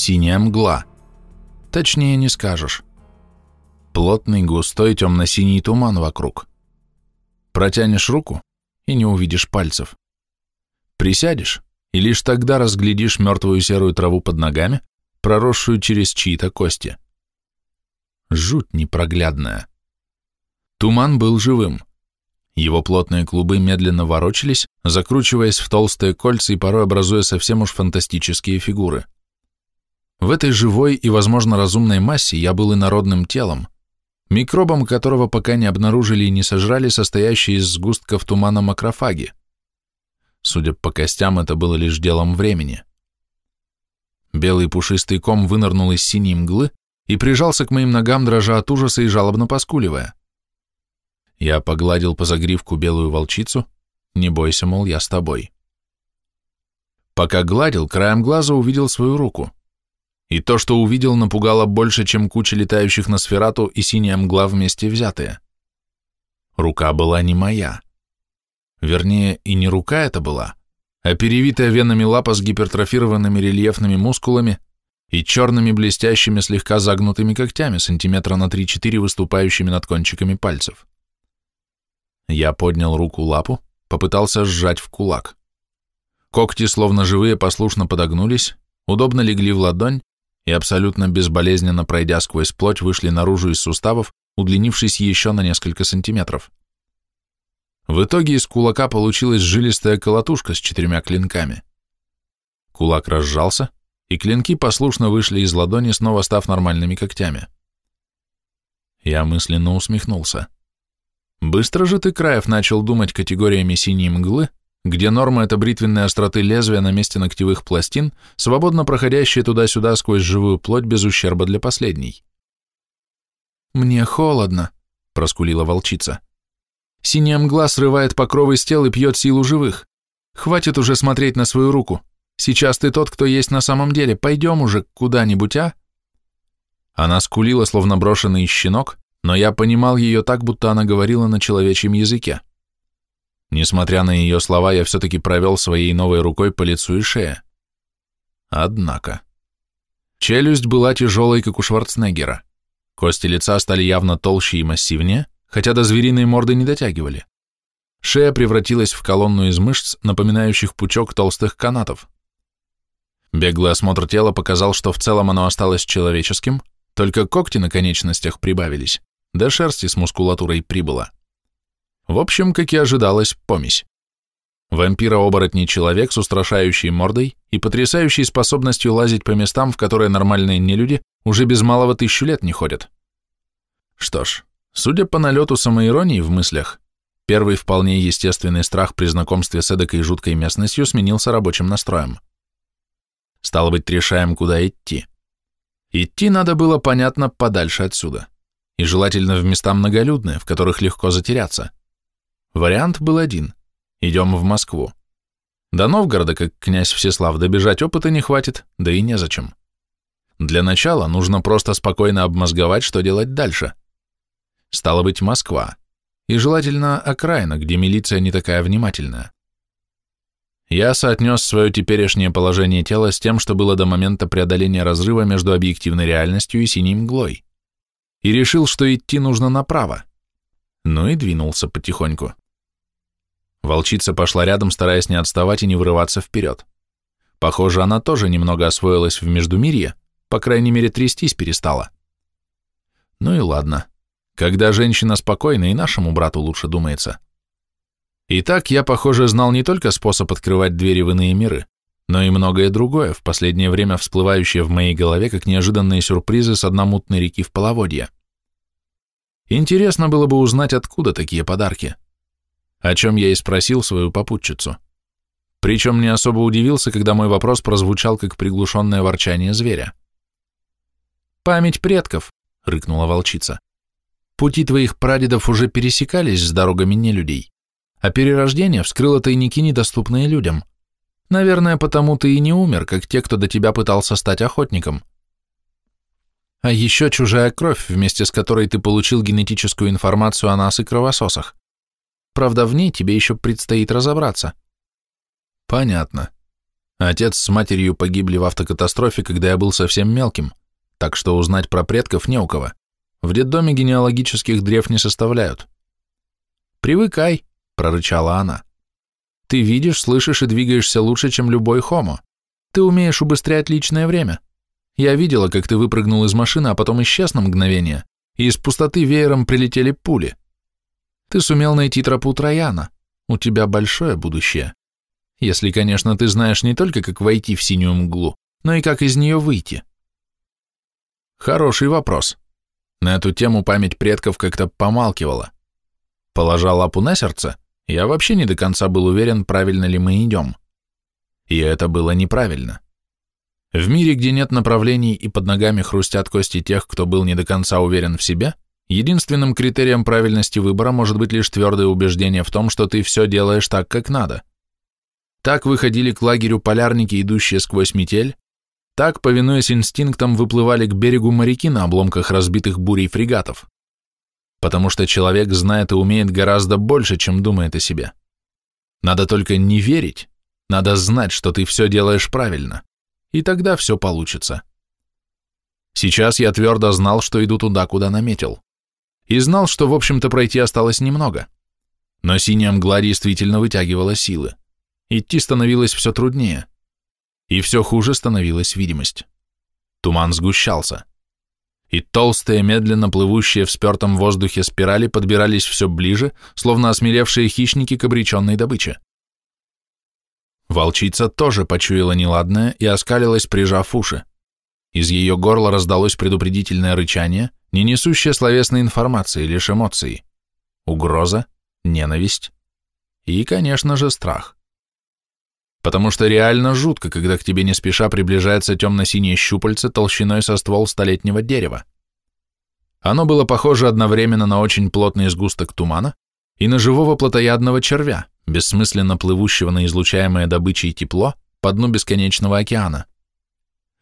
Синяя мгла. Точнее не скажешь. Плотный, густой, темно-синий туман вокруг. Протянешь руку и не увидишь пальцев. Присядешь, и лишь тогда разглядишь мертвую серую траву под ногами, проросшую через чьи-то кости. Жуть непроглядная. Туман был живым. Его плотные клубы медленно ворочались, закручиваясь в толстые кольца и порой образуя совсем уж фантастические фигуры. В этой живой и, возможно, разумной массе я был инородным телом, микробом которого пока не обнаружили и не сожрали состоящие из сгустков тумана макрофаги. Судя по костям, это было лишь делом времени. Белый пушистый ком вынырнул из синей мглы и прижался к моим ногам, дрожа от ужаса и жалобно поскуливая. Я погладил по загривку белую волчицу, не бойся, мол, я с тобой. Пока гладил, краем глаза увидел свою руку. И то, что увидел, напугало больше, чем куча летающих на сферату и синяя мгла вместе взятые. Рука была не моя. Вернее, и не рука это была, а перевитая венами лапа с гипертрофированными рельефными мускулами и черными блестящими слегка загнутыми когтями сантиметра на 3-4 выступающими над кончиками пальцев. Я поднял руку лапу, попытался сжать в кулак. Когти, словно живые, послушно подогнулись, удобно легли в ладонь и абсолютно безболезненно пройдя сквозь плоть, вышли наружу из суставов, удлинившись еще на несколько сантиметров. В итоге из кулака получилась жилистая колотушка с четырьмя клинками. Кулак разжался, и клинки послушно вышли из ладони, снова став нормальными когтями. Я мысленно усмехнулся. Быстро же ты, Краев, начал думать категориями синей мглы, где норма — это бритвенные остроты лезвия на месте ногтевых пластин, свободно проходящие туда-сюда сквозь живую плоть без ущерба для последней. «Мне холодно», — проскулила волчица. Синяя мгла срывает покровы с тел и пьет силу живых. Хватит уже смотреть на свою руку. Сейчас ты тот, кто есть на самом деле. Пойдем уже куда-нибудь, а? Она скулила, словно брошенный щенок, но я понимал ее так, будто она говорила на человечьем языке. Несмотря на ее слова, я все-таки провел своей новой рукой по лицу и шее. Однако. Челюсть была тяжелой, как у Шварценеггера. Кости лица стали явно толще и массивнее, хотя до звериной морды не дотягивали. Шея превратилась в колонну из мышц, напоминающих пучок толстых канатов. Беглый осмотр тела показал, что в целом оно осталось человеческим, только когти на конечностях прибавились, да шерсти с мускулатурой прибыло. В общем, как и ожидалось, помесь. Вампира-оборотний человек с устрашающей мордой и потрясающей способностью лазить по местам, в которые нормальные нелюди уже без малого тысячу лет не ходят. Что ж, Судя по налету самоиронии в мыслях, первый вполне естественный страх при знакомстве с эдакой жуткой местностью сменился рабочим настроем. Стало быть, решаем, куда идти. Идти надо было, понятно, подальше отсюда, и желательно в места многолюдные, в которых легко затеряться. Вариант был один – идем в Москву. До Новгорода, как князь Всеслав, добежать опыта не хватит, да и незачем. Для начала нужно просто спокойно обмозговать, что делать дальше – Стало быть, Москва. И желательно окраина, где милиция не такая внимательная. Я соотнес свое теперешнее положение тела с тем, что было до момента преодоления разрыва между объективной реальностью и синей мглой. И решил, что идти нужно направо. Ну и двинулся потихоньку. Волчица пошла рядом, стараясь не отставать и не вырываться вперед. Похоже, она тоже немного освоилась в Междумирье, по крайней мере, трястись перестала. Ну и ладно. Когда женщина спокойна, и нашему брату лучше думается. Итак, я, похоже, знал не только способ открывать двери в иные миры, но и многое другое, в последнее время всплывающее в моей голове как неожиданные сюрпризы с одномутной реки в половодье. Интересно было бы узнать, откуда такие подарки. О чем я и спросил свою попутчицу. Причем не особо удивился, когда мой вопрос прозвучал как приглушенное ворчание зверя. «Память предков», — рыкнула волчица. Пути твоих прадедов уже пересекались с дорогами нелюдей, а перерождение вскрыло тайники, недоступные людям. Наверное, потому ты и не умер, как те, кто до тебя пытался стать охотником. А еще чужая кровь, вместе с которой ты получил генетическую информацию о нас и кровососах. Правда, в ней тебе еще предстоит разобраться. Понятно. Отец с матерью погибли в автокатастрофе, когда я был совсем мелким, так что узнать про предков не у кого. В детдоме генеалогических древ не составляют. «Привыкай», — прорычала она. «Ты видишь, слышишь и двигаешься лучше, чем любой хомо. Ты умеешь убыстрять личное время. Я видела, как ты выпрыгнул из машины, а потом исчез на мгновение, и из пустоты веером прилетели пули. Ты сумел найти тропу Трояна. У тебя большое будущее. Если, конечно, ты знаешь не только, как войти в синюю мглу, но и как из нее выйти. Хороший вопрос. На эту тему память предков как-то помалкивала. Положа лапу на сердце, я вообще не до конца был уверен, правильно ли мы идем. И это было неправильно. В мире, где нет направлений и под ногами хрустят кости тех, кто был не до конца уверен в себе, единственным критерием правильности выбора может быть лишь твердое убеждение в том, что ты все делаешь так, как надо. Так выходили к лагерю полярники, идущие сквозь метель, так, повинуясь инстинктам, выплывали к берегу моряки на обломках разбитых бурей фрегатов. Потому что человек знает и умеет гораздо больше, чем думает о себе. Надо только не верить, надо знать, что ты все делаешь правильно, и тогда все получится. Сейчас я твердо знал, что иду туда, куда наметил. И знал, что, в общем-то, пройти осталось немного. Но синяя мгла действительно вытягивала силы. Идти становилось все труднее. И все хуже становилась видимость. Туман сгущался. И толстые, медленно плывущие в спертом воздухе спирали подбирались все ближе, словно осмелевшие хищники к обреченной добыче. Волчица тоже почуяла неладное и оскалилась, прижав уши. Из ее горла раздалось предупредительное рычание, не несущее словесной информации, лишь эмоции. Угроза, ненависть и, конечно же, страх потому что реально жутко, когда к тебе не спеша приближается темно-синее щупальце толщиной со ствол столетнего дерева. Оно было похоже одновременно на очень плотный сгусток тумана и на живого плотоядного червя, бессмысленно плывущего на излучаемое добычей тепло по дну бесконечного океана.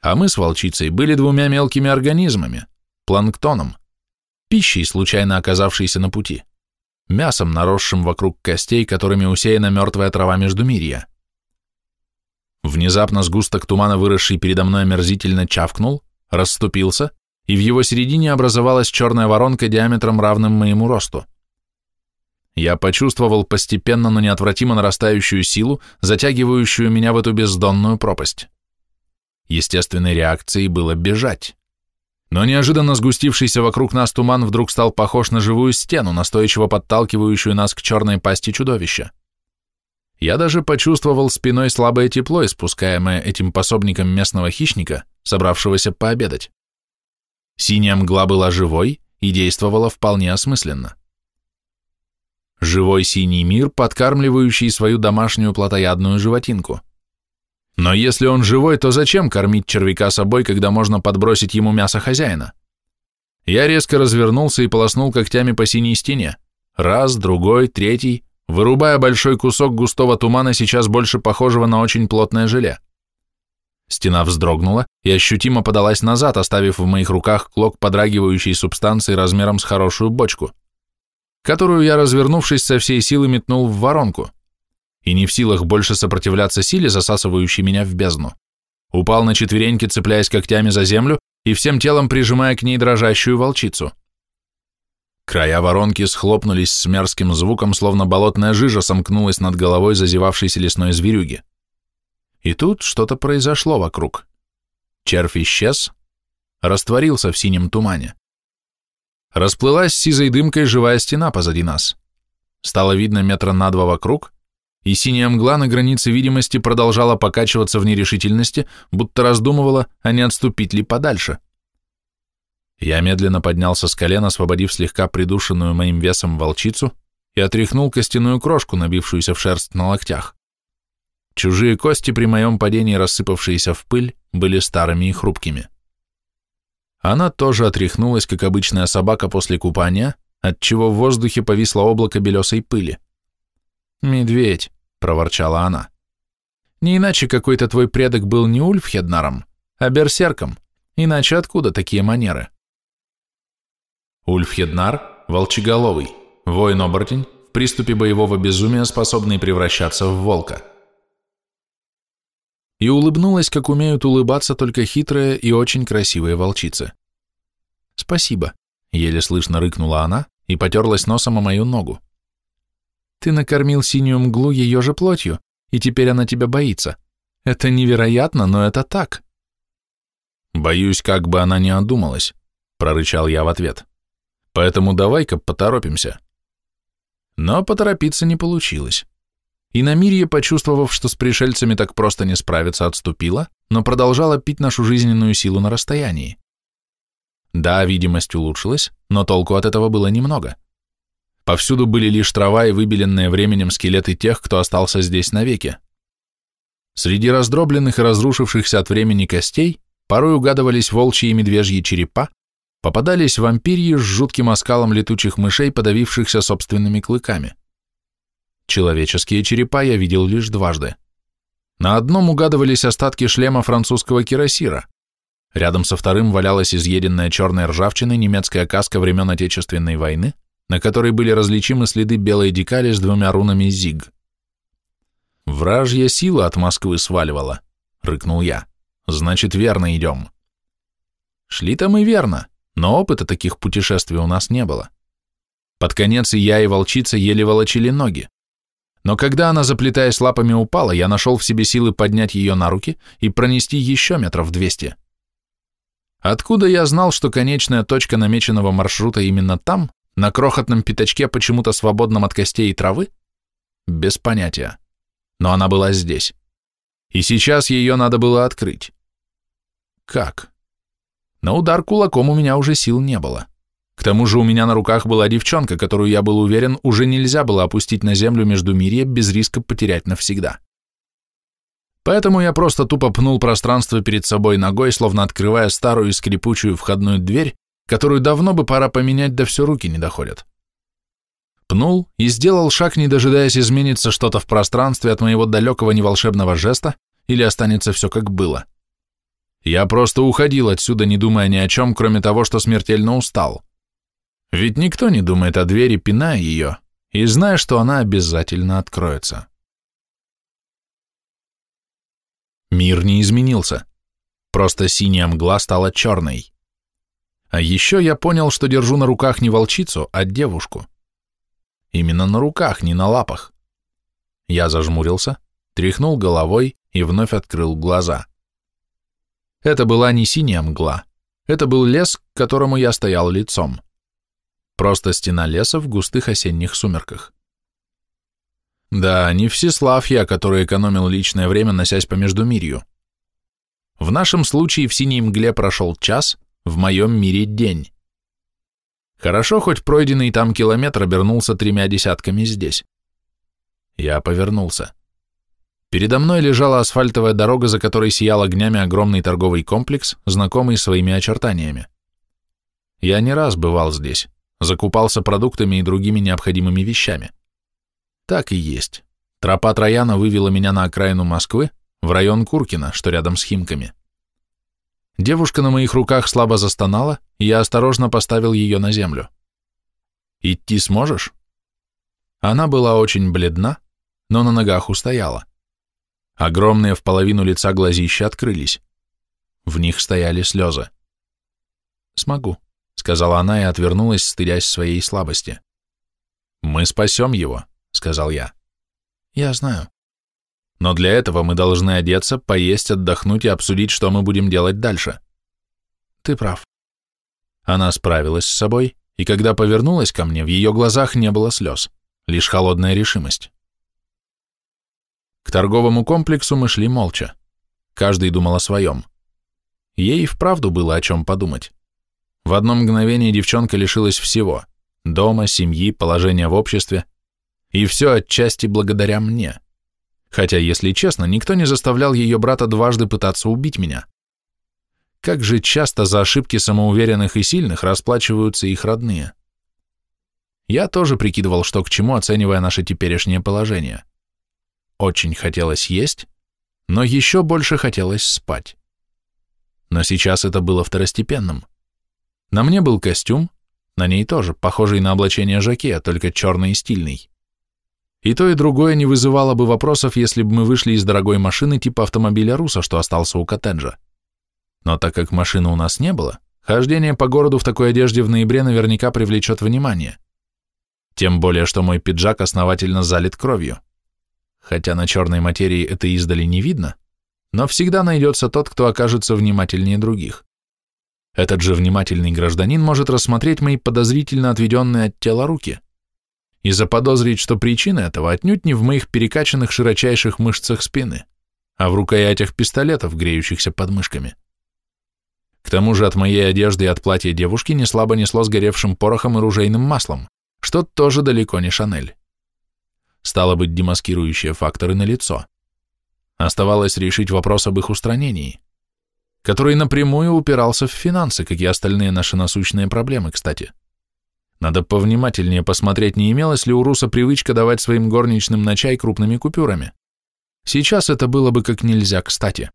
А мы с волчицей были двумя мелкими организмами, планктоном, пищей, случайно оказавшейся на пути, мясом, наросшим вокруг костей, которыми усеяна мертвая трава Междумирья. Внезапно сгусток тумана, выросший передо мной, омерзительно чавкнул, расступился, и в его середине образовалась черная воронка диаметром равным моему росту. Я почувствовал постепенно, но неотвратимо нарастающую силу, затягивающую меня в эту бездонную пропасть. Естественной реакцией было бежать. Но неожиданно сгустившийся вокруг нас туман вдруг стал похож на живую стену, настойчиво подталкивающую нас к черной пасти чудовища. Я даже почувствовал спиной слабое тепло, испускаемое этим пособником местного хищника, собравшегося пообедать. Синяя мгла была живой и действовала вполне осмысленно. Живой синий мир, подкармливающий свою домашнюю плотоядную животинку. Но если он живой, то зачем кормить червяка собой, когда можно подбросить ему мясо хозяина? Я резко развернулся и полоснул когтями по синей стене. Раз, другой, третий, вырубая большой кусок густого тумана, сейчас больше похожего на очень плотное желе. Стена вздрогнула и ощутимо подалась назад, оставив в моих руках клок подрагивающей субстанции размером с хорошую бочку, которую я, развернувшись со всей силы, метнул в воронку, и не в силах больше сопротивляться силе, засасывающей меня в бездну, упал на четвереньки, цепляясь когтями за землю и всем телом прижимая к ней дрожащую волчицу. Края воронки схлопнулись с мерзким звуком, словно болотная жижа сомкнулась над головой зазевавшейся лесной зверюги. И тут что-то произошло вокруг. Червь исчез, растворился в синем тумане. Расплылась сизой дымкой живая стена позади нас. Стало видно метра на два вокруг, и синяя мгла на границе видимости продолжала покачиваться в нерешительности, будто раздумывала, а не отступить ли подальше. Я медленно поднялся с колена, освободив слегка придушенную моим весом волчицу, и отряхнул костяную крошку, набившуюся в шерсть на локтях. Чужие кости при моем падении, рассыпавшиеся в пыль, были старыми и хрупкими. Она тоже отряхнулась, как обычная собака после купания, отчего в воздухе повисло облако белесой пыли. «Медведь», — проворчала она. «Не иначе какой-то твой предок был не Ульфхеднаром, а берсерком, иначе откуда такие манеры?» Ульф Хеднар, волчеголовый, воин-оборотень, в приступе боевого безумия, способный превращаться в волка. и улыбнулась, как умеют улыбаться только хитрые и очень красивые волчицы. «Спасибо», — еле слышно рыкнула она и потерлась носом о мою ногу. «Ты накормил синюю мглу ее же плотью, и теперь она тебя боится. Это невероятно, но это так». «Боюсь, как бы она не одумалась», — прорычал я в ответ. «Поэтому давай-ка поторопимся». Но поторопиться не получилось. И Намирье, почувствовав, что с пришельцами так просто не справиться, отступила, но продолжала пить нашу жизненную силу на расстоянии. Да, видимость улучшилась, но толку от этого было немного. Повсюду были лишь трава и выбеленные временем скелеты тех, кто остался здесь навеки. Среди раздробленных и разрушившихся от времени костей порой угадывались волчьи и медвежьи черепа, попадались вампирьи с жутким оскалом летучих мышей, подавившихся собственными клыками. Человеческие черепа я видел лишь дважды. На одном угадывались остатки шлема французского кирасира. Рядом со вторым валялась изъеденная черной ржавчиной немецкая каска времен Отечественной войны, на которой были различимы следы белой декали с двумя рунами «Зиг». «Вражья сила от Москвы сваливала», — рыкнул я. «Значит, верно идем». Шли-то мы верно, но опыта таких путешествий у нас не было. Под конец и я, и волчица еле волочили ноги. Но когда она, заплетаясь лапами, упала, я нашел в себе силы поднять ее на руки и пронести еще метров двести. Откуда я знал, что конечная точка намеченного маршрута именно там, на крохотном пятачке, почему-то свободном от костей и травы? Без понятия. Но она была здесь. И сейчас ее надо было открыть. Как? На удар кулаком у меня уже сил не было. К тому же у меня на руках была девчонка, которую, я был уверен, уже нельзя было опустить на землю между мирье без риска потерять навсегда. Поэтому я просто тупо пнул пространство перед собой ногой, словно открывая старую скрипучую входную дверь, которую давно бы пора поменять, да все руки не доходят. Пнул и сделал шаг, не дожидаясь изменится что-то в пространстве от моего далекого неволшебного жеста или останется все как было. Я просто уходил отсюда, не думая ни о чем, кроме того, что смертельно устал. Ведь никто не думает о двери, пиная ее, и зная, что она обязательно откроется. Мир не изменился. Просто синяя мгла стала черной. А еще я понял, что держу на руках не волчицу, а девушку. Именно на руках, не на лапах. Я зажмурился, тряхнул головой и вновь открыл глаза. Это была не синяя мгла, это был лес, к которому я стоял лицом. Просто стена леса в густых осенних сумерках. Да, не Всеслав я, который экономил личное время, носясь по Междумирью. В нашем случае в синей мгле прошел час, в моем мире день. Хорошо, хоть пройденный там километр обернулся тремя десятками здесь. Я повернулся. Передо мной лежала асфальтовая дорога, за которой сиял огнями огромный торговый комплекс, знакомый своими очертаниями. Я не раз бывал здесь закупался продуктами и другими необходимыми вещами. Так и есть. Тропа Трояна вывела меня на окраину Москвы, в район Куркина, что рядом с Химками. Девушка на моих руках слабо застонала, и я осторожно поставил ее на землю. «Идти сможешь?» Она была очень бледна, но на ногах устояла. Огромные в половину лица глазища открылись. В них стояли слезы. «Смогу», сказала она и отвернулась, стыдясь своей слабости. «Мы спасем его», — сказал я. «Я знаю». «Но для этого мы должны одеться, поесть, отдохнуть и обсудить, что мы будем делать дальше». «Ты прав». Она справилась с собой, и когда повернулась ко мне, в ее глазах не было слез, лишь холодная решимость. К торговому комплексу мы шли молча. Каждый думал о своем. Ей вправду было о чем подумать. В одно мгновение девчонка лишилась всего – дома, семьи, положения в обществе. И все отчасти благодаря мне. Хотя, если честно, никто не заставлял ее брата дважды пытаться убить меня. Как же часто за ошибки самоуверенных и сильных расплачиваются их родные. Я тоже прикидывал, что к чему, оценивая наше теперешнее положение. Очень хотелось есть, но еще больше хотелось спать. Но сейчас это было второстепенным. На мне был костюм, на ней тоже, похожий на облачение жакея, только черный и стильный. И то, и другое не вызывало бы вопросов, если бы мы вышли из дорогой машины типа автомобиля Руса, что остался у коттеджа. Но так как машины у нас не было, хождение по городу в такой одежде в ноябре наверняка привлечет внимание. Тем более, что мой пиджак основательно залит кровью. Хотя на черной материи это издали не видно, но всегда найдется тот, кто окажется внимательнее других. Этот же внимательный гражданин может рассмотреть мои подозрительно отведенные от тела руки и заподозрить, что причина этого отнюдь не в моих перекачанных широчайших мышцах спины, а в рукоятях пистолетов, греющихся под мышками. К тому же от моей одежды и от платья девушки не слабо несло сгоревшим порохом и ружейным маслом, что тоже далеко не Шанель. Стало быть, демаскирующие факторы на лицо. Оставалось решить вопрос об их устранении, который напрямую упирался в финансы, как и остальные наши насущные проблемы, кстати. Надо повнимательнее посмотреть, не имелась ли у Руса привычка давать своим горничным на чай крупными купюрами. Сейчас это было бы как нельзя кстати.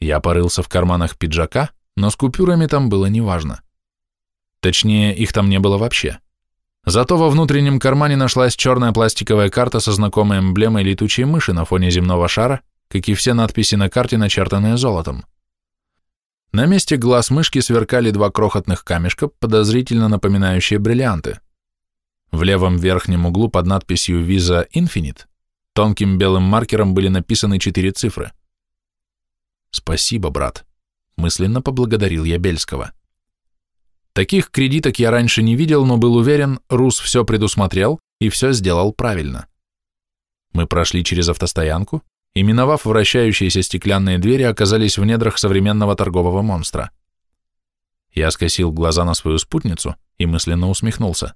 Я порылся в карманах пиджака, но с купюрами там было неважно. Точнее, их там не было вообще. Зато во внутреннем кармане нашлась черная пластиковая карта со знакомой эмблемой летучей мыши на фоне земного шара, как и все надписи на карте, начертанные золотом. На месте глаз мышки сверкали два крохотных камешка, подозрительно напоминающие бриллианты. В левом верхнем углу под надписью Visa Infinite тонким белым маркером были написаны четыре цифры. «Спасибо, брат», — мысленно поблагодарил я Бельского. Таких кредиток я раньше не видел, но был уверен, Рус все предусмотрел и все сделал правильно. Мы прошли через автостоянку и, миновав вращающиеся стеклянные двери, оказались в недрах современного торгового монстра. Я скосил глаза на свою спутницу и мысленно усмехнулся.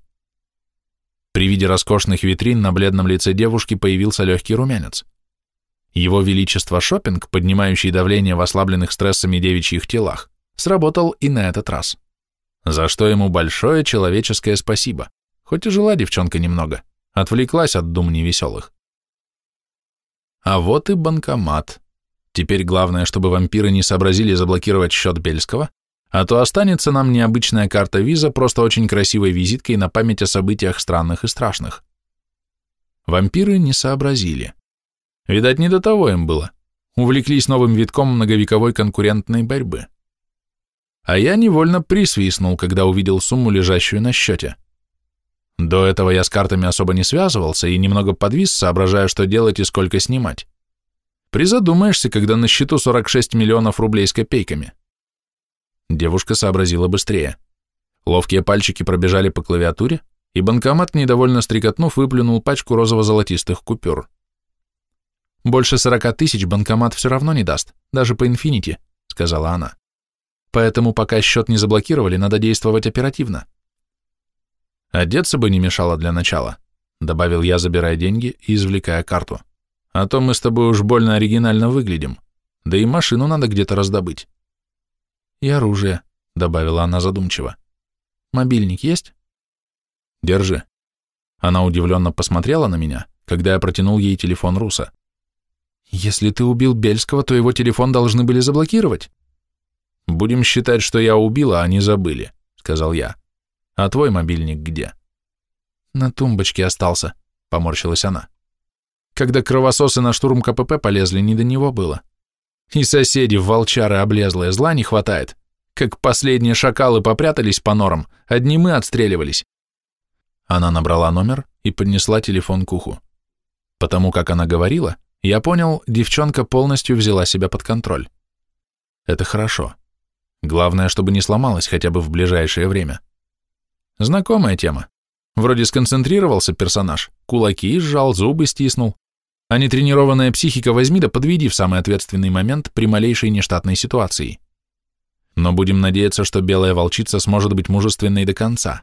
При виде роскошных витрин на бледном лице девушки появился легкий румянец. Его величество шопинг, поднимающий давление в ослабленных стрессами девичьих телах, сработал и на этот раз за что ему большое человеческое спасибо, хоть и жила девчонка немного, отвлеклась от дум невеселых. А вот и банкомат. Теперь главное, чтобы вампиры не сообразили заблокировать счет Бельского, а то останется нам необычная карта виза просто очень красивой визиткой на память о событиях странных и страшных. Вампиры не сообразили. Видать, не до того им было. Увлеклись новым витком многовековой конкурентной борьбы а я невольно присвистнул, когда увидел сумму, лежащую на счете. До этого я с картами особо не связывался и немного подвис, соображая, что делать и сколько снимать. Призадумаешься, когда на счету 46 миллионов рублей с копейками. Девушка сообразила быстрее. Ловкие пальчики пробежали по клавиатуре, и банкомат, недовольно стрекотнув, выплюнул пачку розово-золотистых купюр. «Больше сорока тысяч банкомат все равно не даст, даже по инфинити», — сказала она. Поэтому пока счет не заблокировали, надо действовать оперативно. Одеться бы не мешало для начала, добавил я, забирая деньги и извлекая карту. А то мы с тобой уж больно оригинально выглядим. Да и машину надо где-то раздобыть. И оружие, добавила она задумчиво. Мобильник есть? Держи. Она удивленно посмотрела на меня, когда я протянул ей телефон Руса. Если ты убил Бельского, то его телефон должны были заблокировать. «Будем считать, что я убила, а они забыли», — сказал я. «А твой мобильник где?» «На тумбочке остался», — поморщилась она. «Когда кровососы на штурм КПП полезли, не до него было. И соседи в волчары облезлые, зла не хватает. Как последние шакалы попрятались по норам, одни мы отстреливались». Она набрала номер и поднесла телефон к уху. Потому как она говорила, я понял, девчонка полностью взяла себя под контроль. Это хорошо. Главное, чтобы не сломалась хотя бы в ближайшее время. Знакомая тема. Вроде сконцентрировался персонаж, кулаки сжал, зубы стиснул. А нетренированная психика возьми да подведи в самый ответственный момент при малейшей нештатной ситуации. Но будем надеяться, что белая волчица сможет быть мужественной до конца.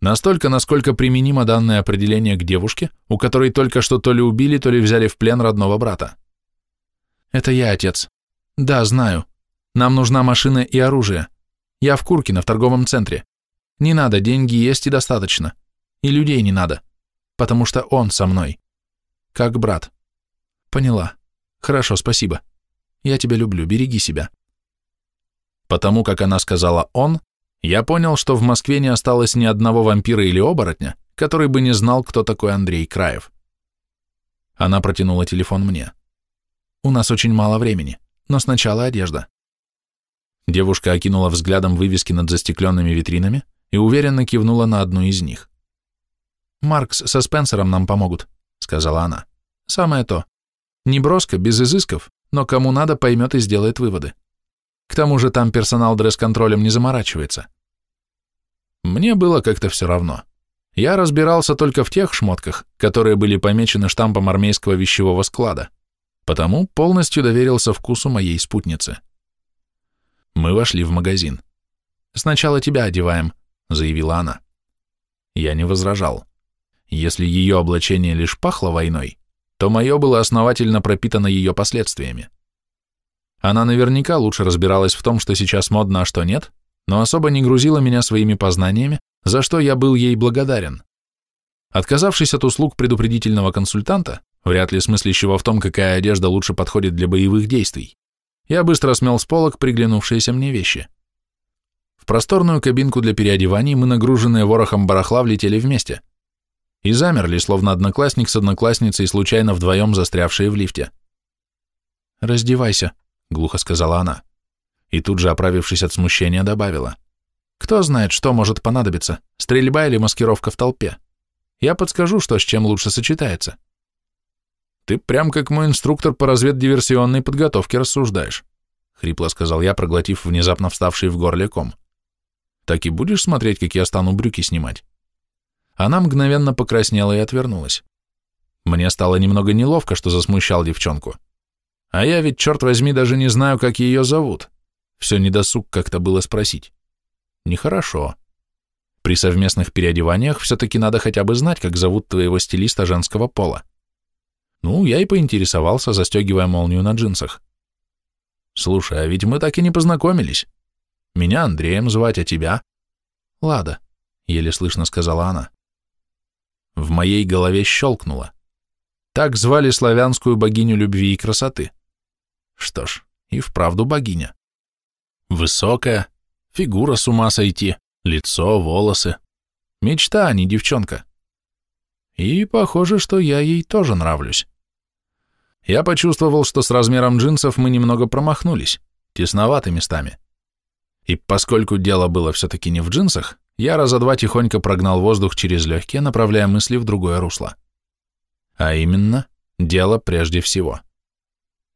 Настолько, насколько применимо данное определение к девушке, у которой только что то ли убили, то ли взяли в плен родного брата. «Это я, отец. Да, знаю. Нам нужна машина и оружие. Я в Куркино, в торговом центре. Не надо, деньги есть и достаточно. И людей не надо, потому что он со мной. Как брат. Поняла. Хорошо, спасибо. Я тебя люблю, береги себя. Потому как она сказала «он», я понял, что в Москве не осталось ни одного вампира или оборотня, который бы не знал, кто такой Андрей Краев. Она протянула телефон мне. «У нас очень мало времени, но сначала одежда». Девушка окинула взглядом вывески над застекленными витринами и уверенно кивнула на одну из них. «Маркс со Спенсером нам помогут», — сказала она. «Самое то. Не броско, без изысков, но кому надо, поймет и сделает выводы. К тому же там персонал дресс-контролем не заморачивается». Мне было как-то все равно. Я разбирался только в тех шмотках, которые были помечены штампом армейского вещевого склада, потому полностью доверился вкусу моей спутницы. Мы вошли в магазин. «Сначала тебя одеваем», — заявила она. Я не возражал. Если ее облачение лишь пахло войной, то мое было основательно пропитано ее последствиями. Она наверняка лучше разбиралась в том, что сейчас модно, а что нет, но особо не грузила меня своими познаниями, за что я был ей благодарен. Отказавшись от услуг предупредительного консультанта, вряд ли смыслящего в том, какая одежда лучше подходит для боевых действий, я быстро смел с полок приглянувшиеся мне вещи. Просторную кабинку для переодеваний мы, нагруженные ворохом барахла, влетели вместе. И замерли, словно одноклассник с одноклассницей, случайно вдвоем застрявшие в лифте. «Раздевайся», — глухо сказала она. И тут же, оправившись от смущения, добавила. Кто знает, что может понадобиться, стрельба или маскировка в толпе. Я подскажу, что с чем лучше сочетается. Ты прям как мой инструктор по разведдиверсионной подготовке рассуждаешь, хрипло сказал я, проглотив внезапно вставший в горле ком. Так и будешь смотреть, как я стану брюки снимать? Она мгновенно покраснела и отвернулась. Мне стало немного неловко, что засмущал девчонку. А я ведь, черт возьми, даже не знаю, как ее зовут. Все недосуг как-то было спросить. Нехорошо. При совместных переодеваниях все-таки надо хотя бы знать, как зовут твоего стилиста женского пола. Ну, я и поинтересовался, застегивая молнию на джинсах. Слушай, а ведь мы так и не познакомились. Меня Андреем звать, а тебя? Лада, еле слышно сказала она. В моей голове щелкнуло. Так звали славянскую богиню любви и красоты. Что ж, и вправду богиня. Высокая, Фигура с ума сойти, лицо, волосы. Мечта, а не девчонка. И похоже, что я ей тоже нравлюсь. Я почувствовал, что с размером джинсов мы немного промахнулись, тесноваты местами. И поскольку дело было все-таки не в джинсах, я раза два тихонько прогнал воздух через легкие, направляя мысли в другое русло. А именно, дело прежде всего.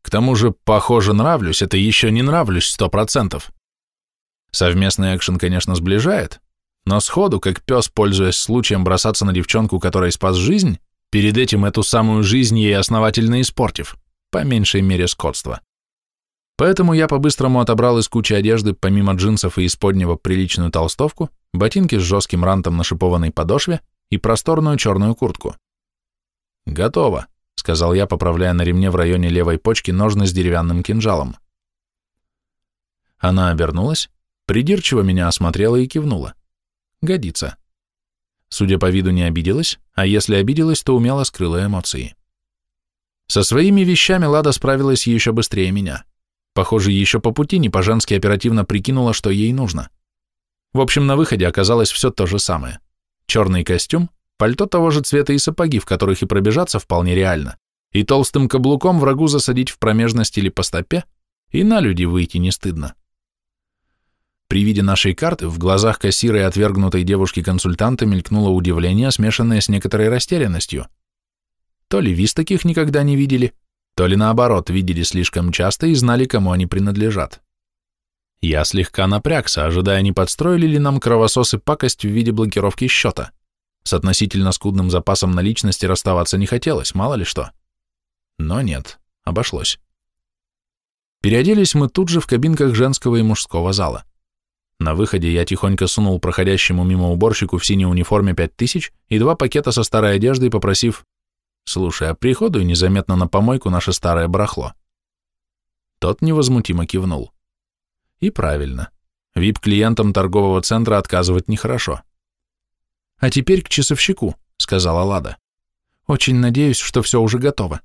К тому же, похоже, нравлюсь, это еще не нравлюсь сто процентов. Совместный экшен, конечно, сближает, но сходу, как пес, пользуясь случаем бросаться на девчонку, которой спас жизнь, перед этим эту самую жизнь ей основательно испортив, по меньшей мере скотства. Поэтому я по-быстрому отобрал из кучи одежды, помимо джинсов и исподнего, приличную толстовку, ботинки с жестким рантом на шипованной подошве и просторную черную куртку. «Готово», — сказал я, поправляя на ремне в районе левой почки ножны с деревянным кинжалом. Она обернулась, Придирчиво меня осмотрела и кивнула. Годится. Судя по виду, не обиделась, а если обиделась, то умело скрыла эмоции. Со своими вещами Лада справилась еще быстрее меня. Похоже, еще по пути не по-женски оперативно прикинула, что ей нужно. В общем, на выходе оказалось все то же самое. Черный костюм, пальто того же цвета и сапоги, в которых и пробежаться вполне реально, и толстым каблуком врагу засадить в промежность или по стопе, и на люди выйти не стыдно. При виде нашей карты в глазах кассира и отвергнутой девушки-консультанта мелькнуло удивление, смешанное с некоторой растерянностью. То ли виз таких никогда не видели, то ли наоборот, видели слишком часто и знали, кому они принадлежат. Я слегка напрягся, ожидая, не подстроили ли нам кровососы пакость в виде блокировки счета. С относительно скудным запасом наличности расставаться не хотелось, мало ли что. Но нет, обошлось. Переоделись мы тут же в кабинках женского и мужского зала. На выходе я тихонько сунул проходящему мимо уборщику в синей униформе пять тысяч и два пакета со старой одеждой, попросив «Слушай, а приходуй незаметно на помойку наше старое барахло». Тот невозмутимо кивнул. И правильно. Вип-клиентам торгового центра отказывать нехорошо. «А теперь к часовщику», — сказала Лада. «Очень надеюсь, что все уже готово».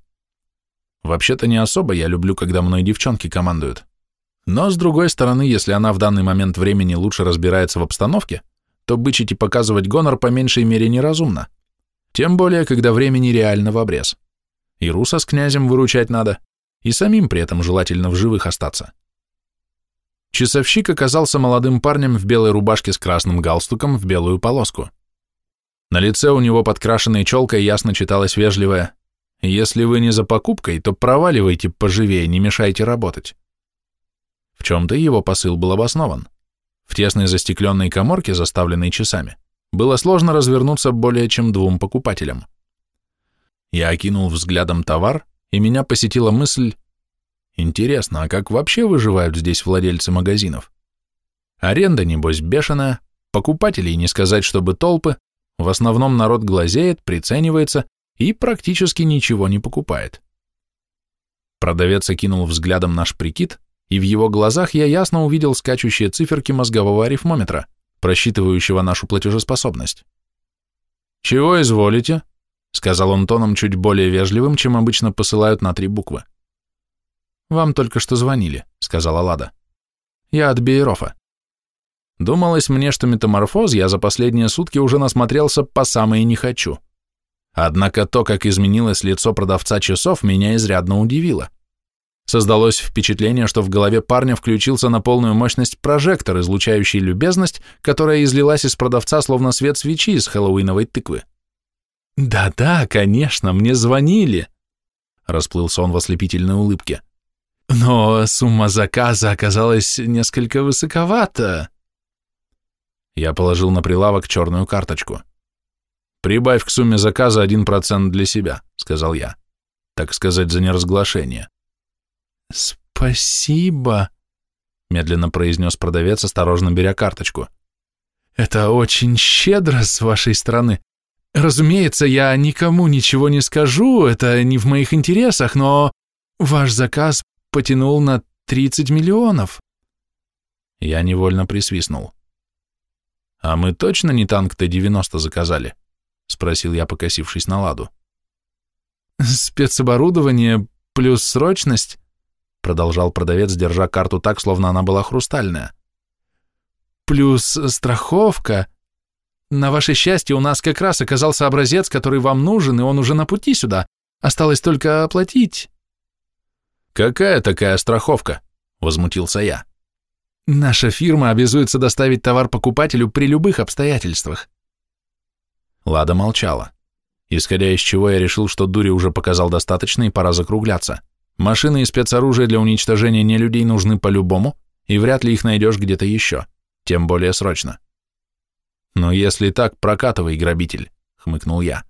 Вообще-то не особо я люблю, когда мной девчонки командуют. Но, с другой стороны, если она в данный момент времени лучше разбирается в обстановке, то бычить и показывать гонор по меньшей мере неразумно. Тем более, когда времени реально в обрез. И Руса с князем выручать надо, и самим при этом желательно в живых остаться. Часовщик оказался молодым парнем в белой рубашке с красным галстуком в белую полоску. На лице у него подкрашенной челкой ясно читалось вежливое «Если вы не за покупкой, то проваливайте поживее, не мешайте работать». В чем-то его посыл был обоснован. В тесной застекленной коморке, заставленной часами, было сложно развернуться более чем двум покупателям. Я окинул взглядом товар, и меня посетила мысль, интересно, а как вообще выживают здесь владельцы магазинов? Аренда, небось, бешеная, покупателей не сказать, чтобы толпы, в основном народ глазеет, приценивается и практически ничего не покупает. Продавец окинул взглядом наш прикид, и в его глазах я ясно увидел скачущие циферки мозгового арифмометра, просчитывающего нашу платежеспособность. «Чего изволите?» — сказал он тоном чуть более вежливым, чем обычно посылают на три буквы. «Вам только что звонили», — сказала Лада. «Я от Бейрофа». Думалось мне, что метаморфоз я за последние сутки уже насмотрелся по самое не хочу. Однако то, как изменилось лицо продавца часов, меня изрядно удивило. Создалось впечатление, что в голове парня включился на полную мощность прожектор, излучающий любезность, которая излилась из продавца словно свет свечи из хэллоуиновой тыквы. «Да-да, конечно, мне звонили», — расплылся он в ослепительной улыбке. «Но сумма заказа оказалась несколько высоковата». Я положил на прилавок черную карточку. «Прибавь к сумме заказа один процент для себя», — сказал я. «Так сказать, за неразглашение». «Спасибо», — медленно произнес продавец, осторожно беря карточку. «Это очень щедро с вашей стороны. Разумеется, я никому ничего не скажу, это не в моих интересах, но ваш заказ потянул на 30 миллионов». Я невольно присвистнул. «А мы точно не танк Т-90 заказали?» — спросил я, покосившись на ладу. «Спецоборудование плюс срочность?» Продолжал продавец, держа карту так, словно она была хрустальная. Плюс страховка. На ваше счастье, у нас как раз оказался образец, который вам нужен, и он уже на пути сюда. Осталось только оплатить. Какая такая страховка? Возмутился я. Наша фирма обязуется доставить товар покупателю при любых обстоятельствах. Лада молчала, исходя из чего я решил, что дури уже показал достаточно и пора закругляться. Машины и спецоружие для уничтожения нелюдей нужны по-любому, и вряд ли их найдешь где-то еще, тем более срочно. Но если так, прокатывай, грабитель, хмыкнул я.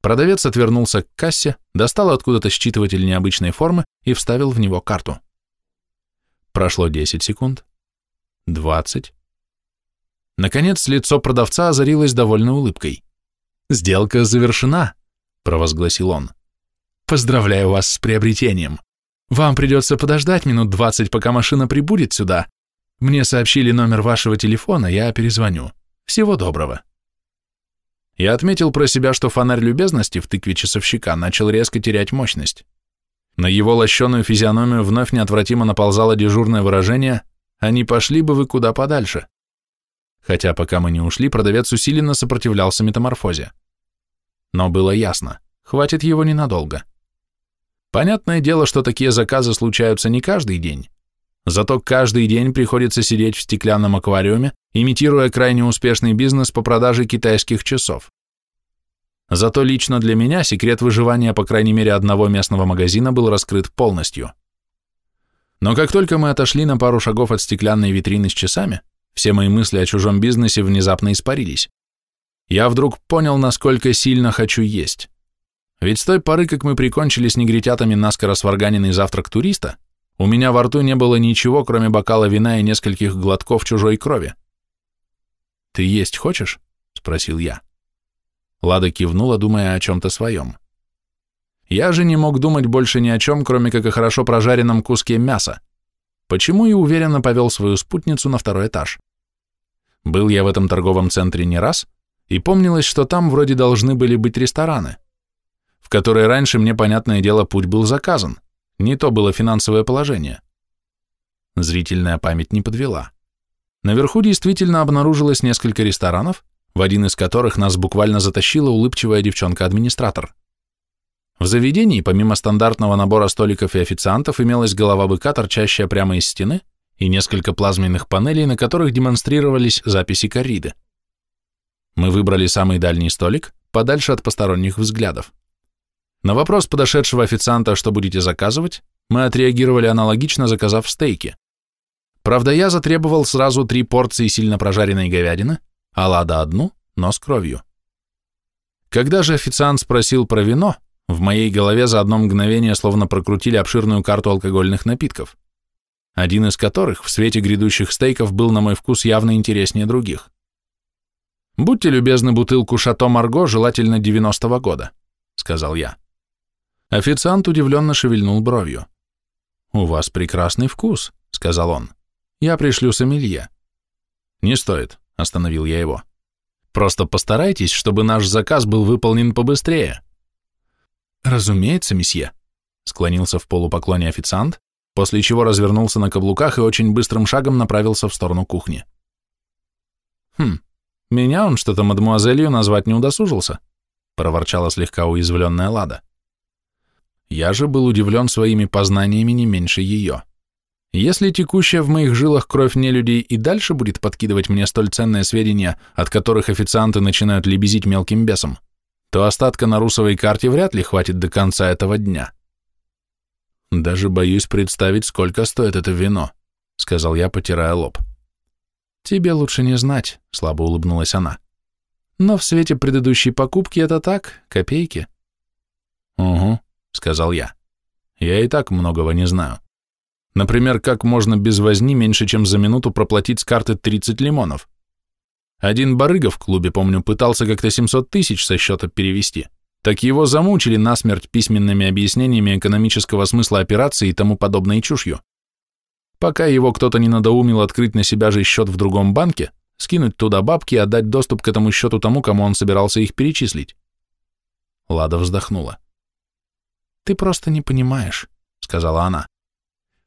Продавец отвернулся к кассе, достал откуда-то считыватель необычной формы и вставил в него карту. Прошло 10 секунд, 20. Наконец, лицо продавца озарилось довольной улыбкой. «Сделка завершена», — провозгласил он. Поздравляю вас с приобретением. Вам придется подождать минут двадцать, пока машина прибудет сюда. Мне сообщили номер вашего телефона, я перезвоню. Всего доброго. Я отметил про себя, что фонарь любезности в тыкве часовщика начал резко терять мощность. На его лощеную физиономию вновь неотвратимо наползало дежурное выражение «А не пошли бы вы куда подальше». Хотя пока мы не ушли, продавец усиленно сопротивлялся метаморфозе. Но было ясно, хватит его ненадолго. Понятное дело, что такие заказы случаются не каждый день. Зато каждый день приходится сидеть в стеклянном аквариуме, имитируя крайне успешный бизнес по продаже китайских часов. Зато лично для меня секрет выживания по крайней мере одного местного магазина был раскрыт полностью. Но как только мы отошли на пару шагов от стеклянной витрины с часами, все мои мысли о чужом бизнесе внезапно испарились. Я вдруг понял, насколько сильно хочу есть. Ведь с той поры, как мы прикончили с негритятами наскоро сварганенный завтрак туриста, у меня во рту не было ничего, кроме бокала вина и нескольких глотков чужой крови. «Ты есть хочешь?» — спросил я. Лада кивнула, думая о чем-то своем. Я же не мог думать больше ни о чем, кроме как о хорошо прожаренном куске мяса, почему и уверенно повел свою спутницу на второй этаж. Был я в этом торговом центре не раз, и помнилось, что там вроде должны были быть рестораны в которой раньше мне, понятное дело, путь был заказан. Не то было финансовое положение. Зрительная память не подвела. Наверху действительно обнаружилось несколько ресторанов, в один из которых нас буквально затащила улыбчивая девчонка-администратор. В заведении, помимо стандартного набора столиков и официантов, имелась голова быка, торчащая прямо из стены, и несколько плазменных панелей, на которых демонстрировались записи корриды. Мы выбрали самый дальний столик, подальше от посторонних взглядов. На вопрос подошедшего официанта, что будете заказывать, мы отреагировали аналогично, заказав стейки. Правда, я затребовал сразу три порции сильно прожаренной говядины, а Лада одну, но с кровью. Когда же официант спросил про вино, в моей голове за одно мгновение словно прокрутили обширную карту алкогольных напитков, один из которых в свете грядущих стейков был на мой вкус явно интереснее других. «Будьте любезны бутылку «Шато Марго», желательно 90-го года», — сказал я. Официант удивленно шевельнул бровью. «У вас прекрасный вкус», — сказал он. «Я пришлю сомелье». «Не стоит», — остановил я его. «Просто постарайтесь, чтобы наш заказ был выполнен побыстрее». «Разумеется, месье», — склонился в полупоклоне официант, после чего развернулся на каблуках и очень быстрым шагом направился в сторону кухни. «Хм, меня он что-то мадемуазелью назвать не удосужился», — проворчала слегка уязвленная Лада. Я же был удивлен своими познаниями не меньше ее. Если текущая в моих жилах кровь нелюдей и дальше будет подкидывать мне столь ценные сведения, от которых официанты начинают лебезить мелким бесом, то остатка на русовой карте вряд ли хватит до конца этого дня. Даже боюсь представить, сколько стоит это вино, сказал я, потирая лоб. Тебе лучше не знать, слабо улыбнулась она. Но в свете предыдущей покупки это так, копейки. Угу, сказал я. Я и так многого не знаю. Например, как можно без возни меньше, чем за минуту проплатить с карты 30 лимонов? Один барыга в клубе, помню, пытался как-то 700 тысяч со счета перевести. Так его замучили насмерть письменными объяснениями экономического смысла операции и тому подобной чушью. Пока его кто-то не надоумил открыть на себя же счет в другом банке, скинуть туда бабки и отдать доступ к этому счету тому, кому он собирался их перечислить. Лада вздохнула. «Ты просто не понимаешь», — сказала она.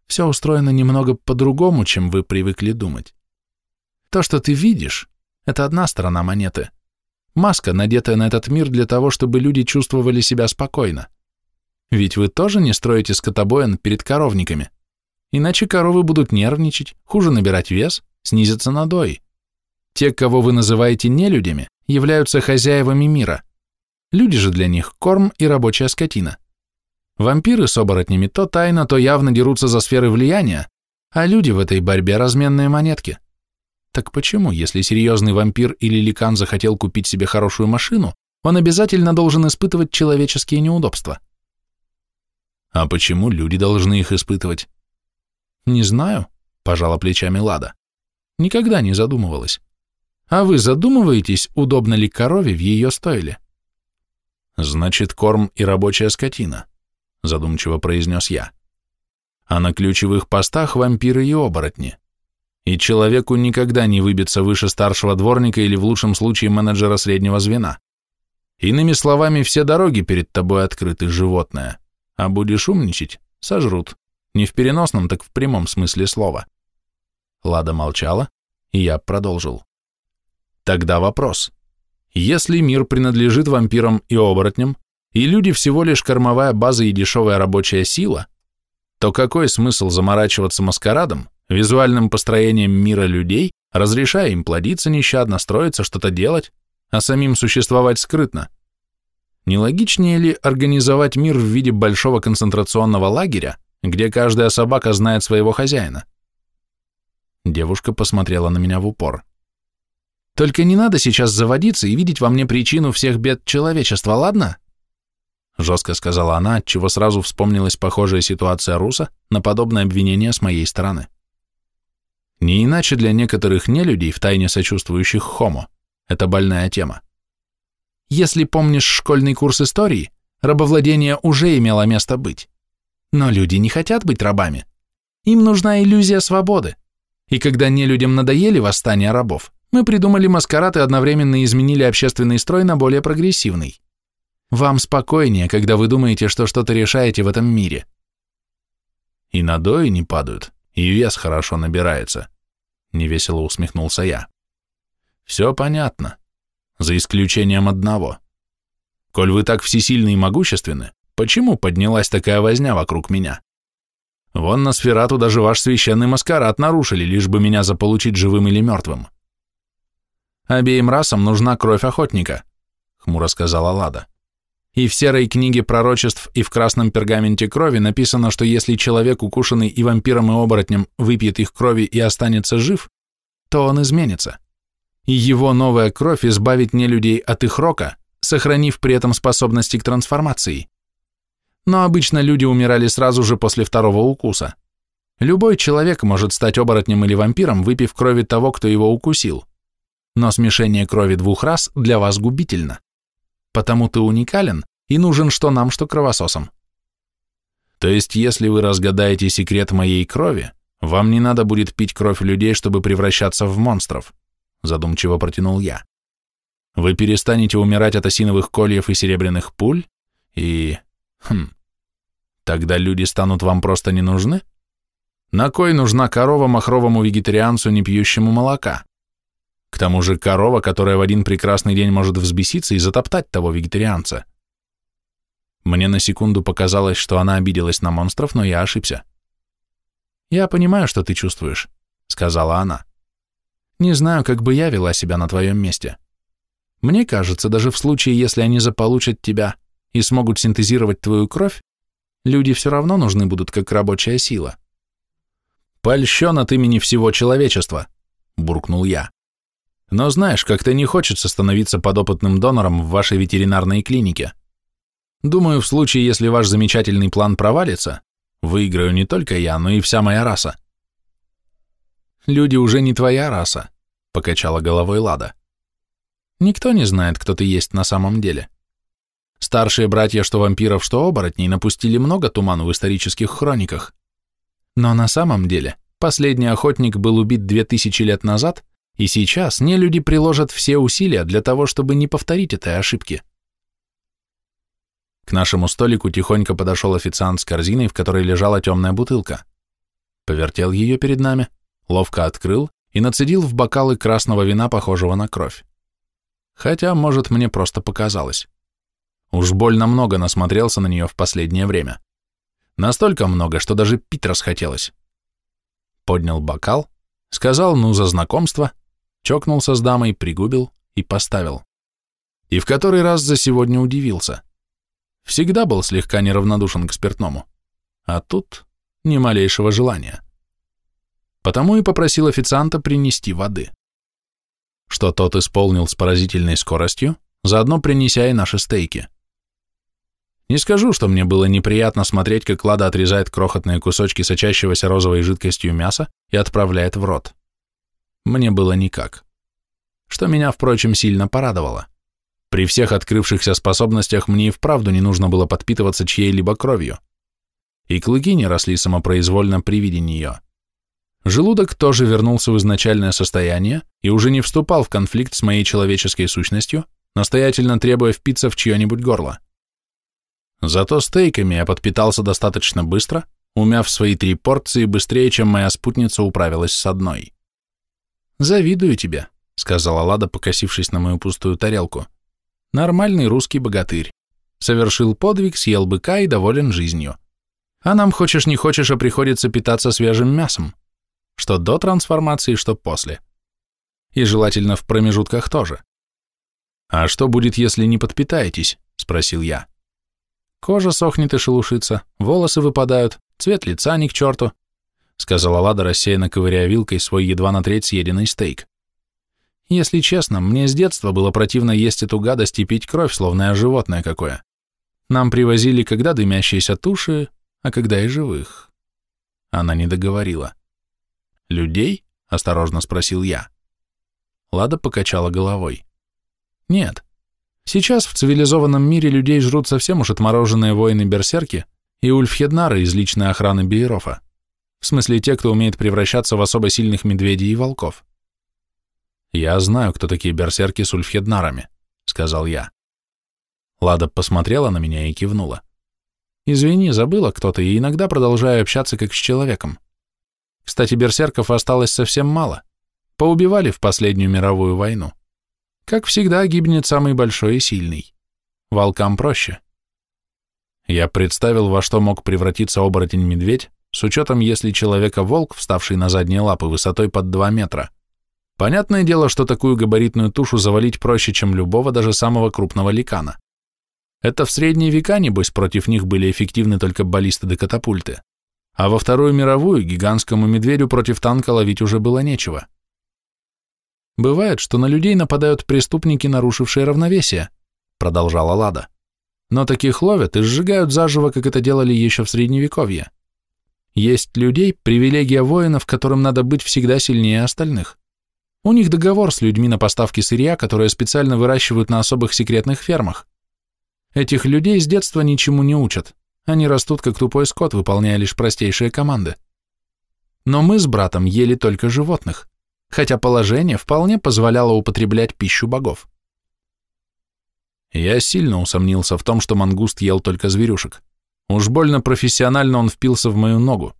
«Все устроено немного по-другому, чем вы привыкли думать. То, что ты видишь, это одна сторона монеты. Маска, надетая на этот мир для того, чтобы люди чувствовали себя спокойно. Ведь вы тоже не строите скотобоин перед коровниками. Иначе коровы будут нервничать, хуже набирать вес, снизятся надой. Те, кого вы называете нелюдями, являются хозяевами мира. Люди же для них корм и рабочая скотина. Вампиры с оборотнями то тайно, то явно дерутся за сферы влияния, а люди в этой борьбе разменные монетки. Так почему, если серьезный вампир или ликан захотел купить себе хорошую машину, он обязательно должен испытывать человеческие неудобства? А почему люди должны их испытывать? Не знаю, пожала плечами Лада. Никогда не задумывалась. А вы задумываетесь, удобно ли корове в ее стойле? Значит, корм и рабочая скотина задумчиво произнес я. А на ключевых постах вампиры и оборотни. И человеку никогда не выбиться выше старшего дворника или в лучшем случае менеджера среднего звена. Иными словами, все дороги перед тобой открыты, животное. А будешь умничать — сожрут. Не в переносном, так в прямом смысле слова. Лада молчала, и я продолжил. Тогда вопрос. Если мир принадлежит вампирам и оборотням, и люди всего лишь кормовая база и дешевая рабочая сила, то какой смысл заморачиваться маскарадом, визуальным построением мира людей, разрешая им плодиться нещадно, строиться, что-то делать, а самим существовать скрытно? Не логичнее ли организовать мир в виде большого концентрационного лагеря, где каждая собака знает своего хозяина? Девушка посмотрела на меня в упор. Только не надо сейчас заводиться и видеть во мне причину всех бед человечества, ладно? Жестко сказала она, отчего сразу вспомнилась похожая ситуация Руса на подобное обвинение с моей стороны. Не иначе для некоторых нелюдей, втайне сочувствующих Хомо, это больная тема. Если помнишь школьный курс истории, рабовладение уже имело место быть. Но люди не хотят быть рабами. Им нужна иллюзия свободы. И когда нелюдям надоели восстания рабов, мы придумали маскарад и одновременно изменили общественный строй на более прогрессивный. Вам спокойнее, когда вы думаете, что что-то решаете в этом мире. И надои не падают, и вес хорошо набирается. Невесело усмехнулся я. Все понятно, за исключением одного. Коль вы так всесильны и могущественны, почему поднялась такая возня вокруг меня? Вон на сферату даже ваш священный маскарад нарушили, лишь бы меня заполучить живым или мертвым. Обеим расам нужна кровь охотника, хмуро сказала Лада. И в серой книге пророчеств и в красном пергаменте крови написано, что если человек, укушенный и вампиром, и оборотнем, выпьет их крови и останется жив, то он изменится. И его новая кровь избавит не людей от их рока, сохранив при этом способности к трансформации. Но обычно люди умирали сразу же после второго укуса. Любой человек может стать оборотнем или вампиром, выпив крови того, кто его укусил. Но смешение крови двух рас для вас губительно. Потому ты уникален и нужен что нам, что кровососам. То есть, если вы разгадаете секрет моей крови, вам не надо будет пить кровь людей, чтобы превращаться в монстров, задумчиво протянул я. Вы перестанете умирать от осиновых кольев и серебряных пуль, и... Хм... Тогда люди станут вам просто не нужны? На кой нужна корова махровому вегетарианцу, не пьющему молока? К тому же корова, которая в один прекрасный день может взбеситься и затоптать того вегетарианца. Мне на секунду показалось, что она обиделась на монстров, но я ошибся. «Я понимаю, что ты чувствуешь», — сказала она. «Не знаю, как бы я вела себя на твоем месте. Мне кажется, даже в случае, если они заполучат тебя и смогут синтезировать твою кровь, люди все равно нужны будут как рабочая сила». «Польщен от имени всего человечества», — буркнул я. Но знаешь, как-то не хочется становиться подопытным донором в вашей ветеринарной клинике. Думаю, в случае, если ваш замечательный план провалится, выиграю не только я, но и вся моя раса. Люди уже не твоя раса, покачала головой Лада. Никто не знает, кто ты есть на самом деле. Старшие братья, что вампиров, что оборотней, напустили много туману в исторических хрониках. Но на самом деле последний охотник был убит две тысячи лет назад, и сейчас нелюди приложат все усилия для того, чтобы не повторить этой ошибки. К нашему столику тихонько подошел официант с корзиной, в которой лежала темная бутылка. Повертел ее перед нами, ловко открыл и нацедил в бокалы красного вина, похожего на кровь. Хотя, может, мне просто показалось. Уж больно много насмотрелся на нее в последнее время. Настолько много, что даже пить расхотелось. Поднял бокал, сказал «ну за знакомство», чокнулся с дамой, пригубил и поставил. И в который раз за сегодня удивился. Всегда был слегка неравнодушен к спиртному, а тут ни малейшего желания. Потому и попросил официанта принести воды. Что тот исполнил с поразительной скоростью, заодно принеся и наши стейки. Не скажу, что мне было неприятно смотреть, как Лада отрезает крохотные кусочки сочащегося розовой жидкостью мяса и отправляет в рот мне было никак. Что меня, впрочем, сильно порадовало. При всех открывшихся способностях мне и вправду не нужно было подпитываться чьей-либо кровью. И клыки не росли самопроизвольно при виде нее. Желудок тоже вернулся в изначальное состояние и уже не вступал в конфликт с моей человеческой сущностью, настоятельно требуя впиться в чье-нибудь горло. Зато стейками я подпитался достаточно быстро, умяв свои три порции быстрее, чем моя спутница управилась с одной. «Завидую тебе», — сказала Лада, покосившись на мою пустую тарелку. «Нормальный русский богатырь. Совершил подвиг, съел быка и доволен жизнью. А нам, хочешь не хочешь, а приходится питаться свежим мясом. Что до трансформации, что после. И желательно в промежутках тоже». «А что будет, если не подпитаетесь?» — спросил я. «Кожа сохнет и шелушится, волосы выпадают, цвет лица ни к черту, сказала Лада, рассеянно ковыряя вилкой свой едва на треть съеденный стейк. Если честно, мне с детства было противно есть эту гадость и пить кровь, словно я животное какое. Нам привозили когда дымящиеся туши, а когда и живых. Она не договорила. «Людей?» — осторожно спросил я. Лада покачала головой. «Нет. Сейчас в цивилизованном мире людей жрут совсем уж отмороженные воины-берсерки и ульфхеднары из личной охраны Бейрофа. В смысле, те, кто умеет превращаться в особо сильных медведей и волков. «Я знаю, кто такие берсерки с ульфхеднарами», — сказал я. Лада посмотрела на меня и кивнула. «Извини, забыла кто-то, и иногда продолжаю общаться как с человеком. Кстати, берсерков осталось совсем мало. Поубивали в последнюю мировую войну. Как всегда, гибнет самый большой и сильный. Волкам проще». Я представил, во что мог превратиться оборотень-медведь, с учетом, если человека-волк, вставший на задние лапы высотой под 2 метра. Понятное дело, что такую габаритную тушу завалить проще, чем любого, даже самого крупного ликана. Это в средние века, небось, против них были эффективны только баллисты да катапульты. А во Вторую мировую гигантскому медведю против танка ловить уже было нечего. Бывает, что на людей нападают преступники, нарушившие равновесие, продолжала Лада. Но таких ловят и сжигают заживо, как это делали еще в Средневековье. Есть людей, привилегия воинов, которым надо быть всегда сильнее остальных. У них договор с людьми на поставки сырья, которые специально выращивают на особых секретных фермах. Этих людей с детства ничему не учат. Они растут как тупой скот, выполняя лишь простейшие команды. Но мы с братом ели только животных, хотя положение вполне позволяло употреблять пищу богов. Я сильно усомнился в том, что мангуст ел только зверюшек. Уж больно профессионально он впился в мою ногу.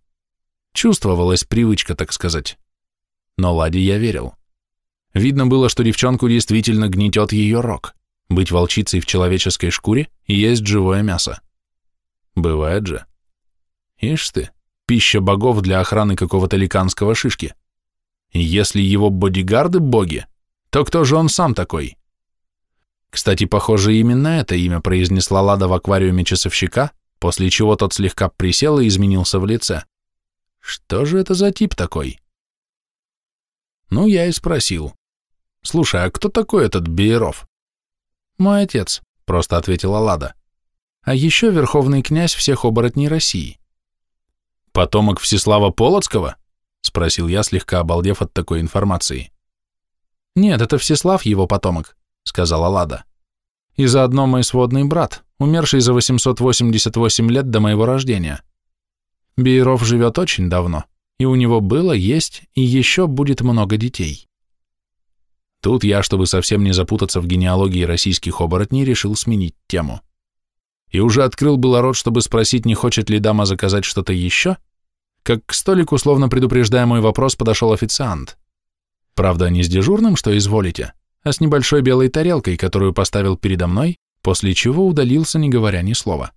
Чувствовалась привычка, так сказать. Но Ладе я верил. Видно было, что девчонку действительно гнетет ее рог. Быть волчицей в человеческой шкуре и есть живое мясо. Бывает же. Ишь ты, пища богов для охраны какого-то ликанского шишки. Если его бодигарды боги, то кто же он сам такой? Кстати, похоже, именно это имя произнесла Лада в аквариуме часовщика, после чего тот слегка присел и изменился в лице. Что же это за тип такой? Ну, я и спросил. Слушай, а кто такой этот Бееров? Мой отец, просто ответила Лада. А еще верховный князь всех оборотней России. Потомок Всеслава Полоцкого? Спросил я, слегка обалдев от такой информации. Нет, это Всеслав его потомок, сказала Лада. И заодно мой сводный брат, умерший за 888 лет до моего рождения. Бейров живет очень давно, и у него было, есть и еще будет много детей. Тут я, чтобы совсем не запутаться в генеалогии российских оборотней, решил сменить тему. И уже открыл было рот, чтобы спросить, не хочет ли дама заказать что-то еще, как к столику, словно предупреждая мой вопрос, подошел официант. Правда, не с дежурным, что изволите, а с небольшой белой тарелкой, которую поставил передо мной, после чего удалился, не говоря ни слова.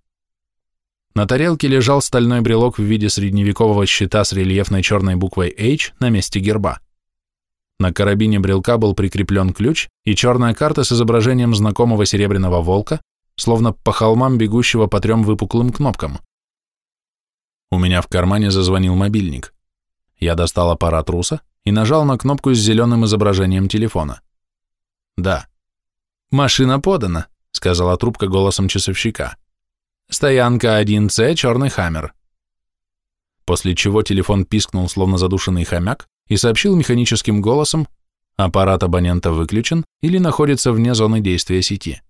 На тарелке лежал стальной брелок в виде средневекового щита с рельефной черной буквой H на месте герба. На карабине брелка был прикреплен ключ и черная карта с изображением знакомого серебряного волка, словно по холмам бегущего по трем выпуклым кнопкам. У меня в кармане зазвонил мобильник. Я достал аппарат Руса и нажал на кнопку с зеленым изображением телефона. «Да». «Машина подана», — сказала трубка голосом часовщика. «Стоянка 1С, черный хаммер». После чего телефон пискнул, словно задушенный хомяк, и сообщил механическим голосом, аппарат абонента выключен или находится вне зоны действия сети.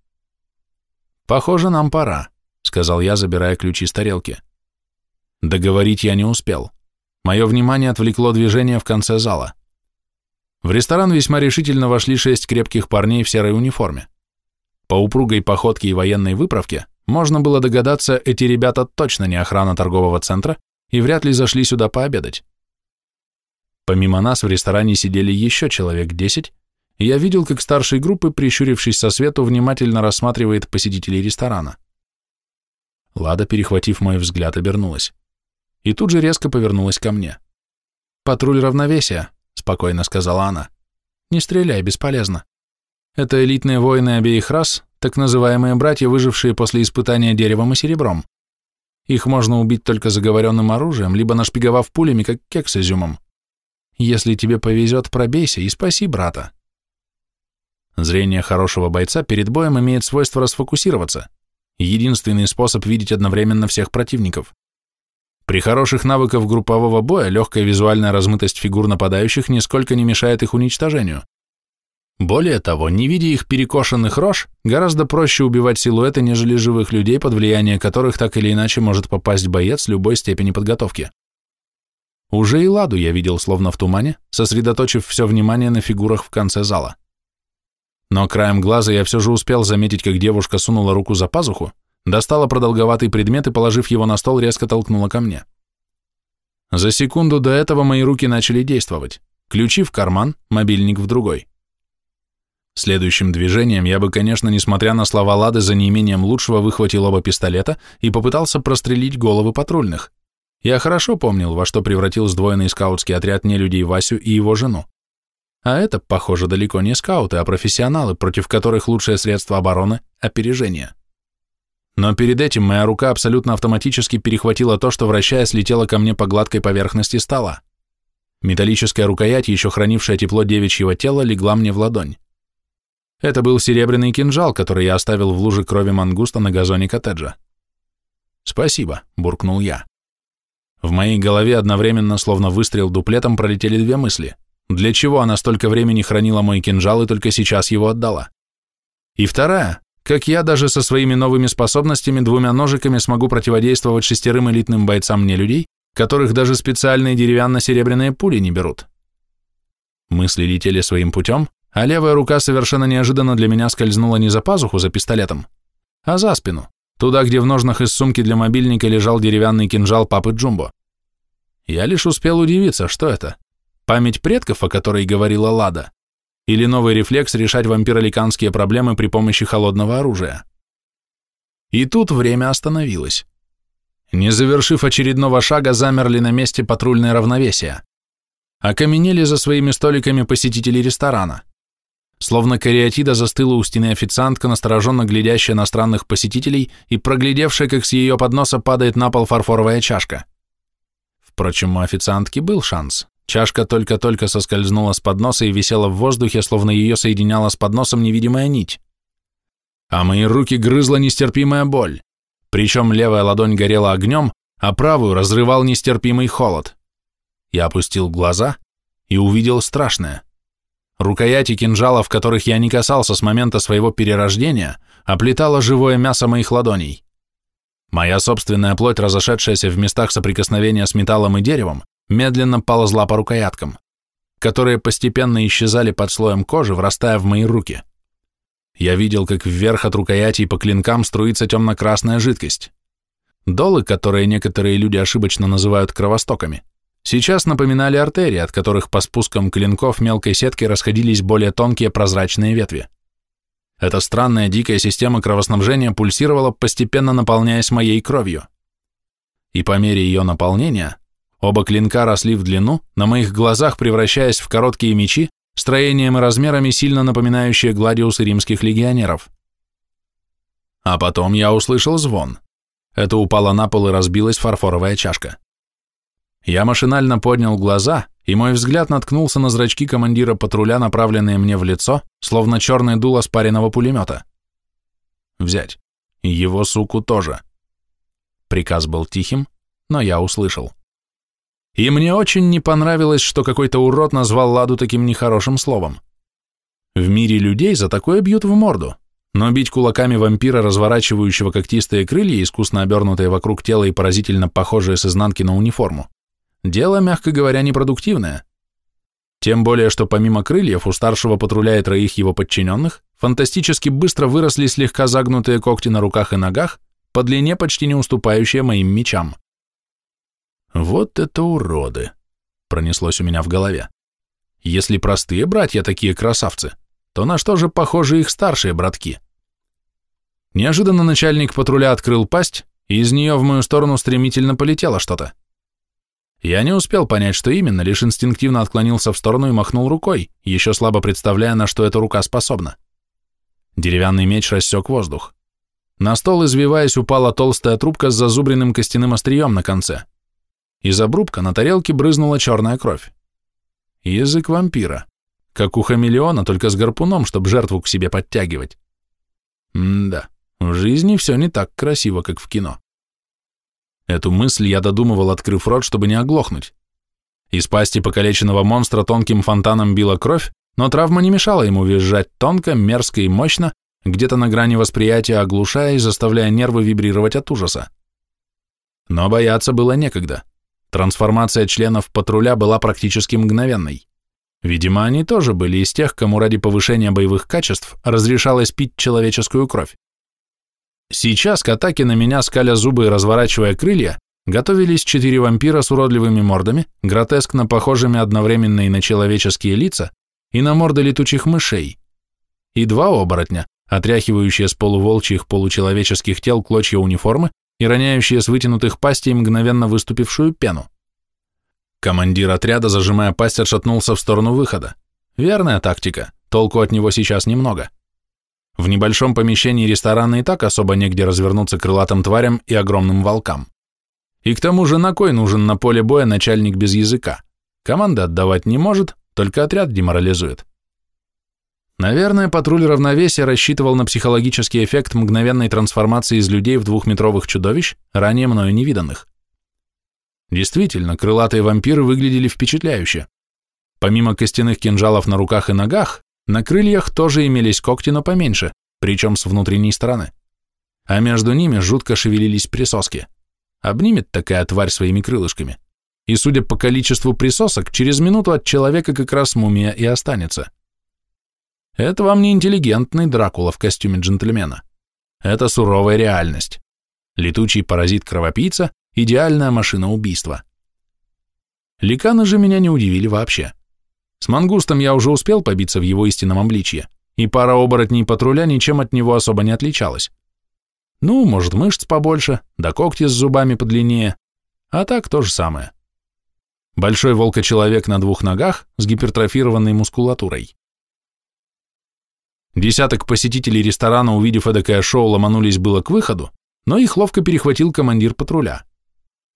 «Похоже, нам пора», — сказал я, забирая ключи с тарелки. Договорить я не успел. Мое внимание отвлекло движение в конце зала. В ресторан весьма решительно вошли шесть крепких парней в серой униформе. По упругой походке и военной выправке можно было догадаться, эти ребята точно не охрана торгового центра и вряд ли зашли сюда пообедать. Помимо нас в ресторане сидели еще человек десять, и я видел, как старший группы, прищурившись со свету, внимательно рассматривает посетителей ресторана. Лада, перехватив мой взгляд, обернулась. И тут же резко повернулась ко мне. «Патруль равновесия», — спокойно сказала она. «Не стреляй, бесполезно. Это элитные воины обеих рас, так называемые братья, выжившие после испытания деревом и серебром. Их можно убить только заговоренным оружием, либо нашпиговав пулями, как кек с изюмом. Если тебе повезет, пробейся и спаси брата. Зрение хорошего бойца перед боем имеет свойство расфокусироваться. Единственный способ видеть одновременно всех противников. При хороших навыках группового боя легкая визуальная размытость фигур нападающих нисколько не мешает их уничтожению. Более того, не видя их перекошенных рож, гораздо проще убивать силуэты, нежели живых людей, под влияние которых так или иначе может попасть боец любой степени подготовки. Уже и Ладу я видел словно в тумане, сосредоточив все внимание на фигурах в конце зала. Но краем глаза я все же успел заметить, как девушка сунула руку за пазуху, достала продолговатый предмет и, положив его на стол, резко толкнула ко мне. За секунду до этого мои руки начали действовать. Ключи в карман, мобильник в другой. Следующим движением я бы, конечно, несмотря на слова Лады, за неимением лучшего выхватил оба пистолета и попытался прострелить головы патрульных. Я хорошо помнил, во что превратил сдвоенный скаутский отряд нелюдей Васю и его жену. А это, похоже, далеко не скауты, а профессионалы, против которых лучшее средство обороны – опережение. Но перед этим моя рука абсолютно автоматически перехватила то, что, вращаясь, летело ко мне по гладкой поверхности стола. Металлическая рукоять, еще хранившая тепло девичьего тела, легла мне в ладонь. Это был серебряный кинжал, который я оставил в луже крови мангуста на газоне коттеджа. «Спасибо», — буркнул я. В моей голове одновременно, словно выстрел дуплетом, пролетели две мысли. Для чего она столько времени хранила мой кинжал и только сейчас его отдала? И вторая, как я даже со своими новыми способностями двумя ножиками смогу противодействовать шестерым элитным бойцам не людей, которых даже специальные деревянно-серебряные пули не берут. Мысли летели своим путем, а левая рука совершенно неожиданно для меня скользнула не за пазуху за пистолетом, а за спину, туда, где в ножнах из сумки для мобильника лежал деревянный кинжал папы Джумбо. Я лишь успел удивиться, что это? Память предков, о которой говорила Лада? Или новый рефлекс решать вампироликанские проблемы при помощи холодного оружия? И тут время остановилось. Не завершив очередного шага, замерли на месте патрульное равновесие. Окаменели за своими столиками посетители ресторана. Словно кариатида застыла у стены официантка, настороженно глядящая на странных посетителей и проглядевшая, как с ее подноса падает на пол фарфоровая чашка. Впрочем, у официантки был шанс. Чашка только-только соскользнула с подноса и висела в воздухе, словно ее соединяла с подносом невидимая нить. А мои руки грызла нестерпимая боль. Причем левая ладонь горела огнем, а правую разрывал нестерпимый холод. Я опустил глаза и увидел страшное. Рукояти кинжалов, которых я не касался с момента своего перерождения, оплетало живое мясо моих ладоней. Моя собственная плоть, разошедшаяся в местах соприкосновения с металлом и деревом, медленно ползла по рукояткам, которые постепенно исчезали под слоем кожи, врастая в мои руки. Я видел, как вверх от рукоятей по клинкам струится темно-красная жидкость. Долы, которые некоторые люди ошибочно называют кровостоками, сейчас напоминали артерии, от которых по спускам клинков мелкой сеткой расходились более тонкие прозрачные ветви. Эта странная дикая система кровоснабжения пульсировала, постепенно наполняясь моей кровью. И по мере ее наполнения оба клинка росли в длину, на моих глазах превращаясь в короткие мечи, строением и размерами сильно напоминающие гладиусы римских легионеров. А потом я услышал звон. Это упала на пол и разбилась фарфоровая чашка. Я машинально поднял глаза, и мой взгляд наткнулся на зрачки командира патруля, направленные мне в лицо, словно черное дуло спаренного пулемета. Взять. Его суку тоже. Приказ был тихим, но я услышал. И мне очень не понравилось, что какой-то урод назвал Ладу таким нехорошим словом. В мире людей за такое бьют в морду, но бить кулаками вампира, разворачивающего когтистые крылья, искусно обернутые вокруг тела и поразительно похожие с изнанки на униформу, дело, мягко говоря, непродуктивное. Тем более, что помимо крыльев у старшего патруля и троих его подчиненных фантастически быстро выросли слегка загнутые когти на руках и ногах, по длине почти не уступающие моим мечам. Вот это уроды, пронеслось у меня в голове. Если простые братья такие красавцы, то на что же похожи их старшие братки? Неожиданно начальник патруля открыл пасть, и из нее в мою сторону стремительно полетело что-то. Я не успел понять, что именно, лишь инстинктивно отклонился в сторону и махнул рукой, еще слабо представляя, на что эта рука способна. Деревянный меч рассек воздух. На стол, извиваясь, упала толстая трубка с зазубренным костяным острием на конце. Из обрубка на тарелке брызнула черная кровь. Язык вампира. Как у хамелеона, только с гарпуном, чтобы жертву к себе подтягивать. М-да, в жизни все не так красиво, как в кино. Эту мысль я додумывал, открыв рот, чтобы не оглохнуть. Из пасти покалеченного монстра тонким фонтаном била кровь, но травма не мешала ему визжать тонко, мерзко и мощно, где-то на грани восприятия оглушая и заставляя нервы вибрировать от ужаса. Но бояться было некогда. Трансформация членов патруля была практически мгновенной. Видимо, они тоже были из тех, кому ради повышения боевых качеств разрешалось пить человеческую кровь. Сейчас к атаке на меня, скаля зубы и разворачивая крылья, готовились четыре вампира с уродливыми мордами, гротескно похожими одновременно и на человеческие лица, и на морды летучих мышей. и два оборотня, отряхивающие с полуволчьих получеловеческих тел клочья униформы и роняющие с вытянутых пастей мгновенно выступившую пену. Командир отряда, зажимая пасть, отшатнулся в сторону выхода. Верная тактика, толку от него сейчас немного. В небольшом помещении ресторана и так особо негде развернуться крылатым тварям и огромным волкам. И к тому же на кой нужен на поле боя начальник без языка? Команды отдавать не может, только отряд деморализует. Наверное, патруль равновесия рассчитывал на психологический эффект мгновенной трансформации из людей в двухметровых чудовищ, ранее мною невиданных. Действительно, крылатые вампиры выглядели впечатляюще. Помимо костяных кинжалов на руках и ногах, на крыльях тоже имелись когти, но поменьше, причем с внутренней стороны. А между ними жутко шевелились присоски. Обнимет такая тварь своими крылышками. И, судя по количеству присосок, через минуту от человека как раз мумия и останется. Это вам не интеллигентный Дракула в костюме джентльмена. Это суровая реальность. Летучий паразит-кровопийца – идеальная машина убийства. Ликаны же меня не удивили вообще. С мангустом я уже успел побиться в его истинном обличье, и пара оборотней патруля ничем от него особо не отличалась. Ну, может, мышц побольше, да когти с зубами подлиннее. А так то же самое. Большой волкочеловек на двух ногах с гипертрофированной мускулатурой. Десяток посетителей ресторана, увидев эдакое шоу, ломанулись было к выходу, но их ловко перехватил командир патруля.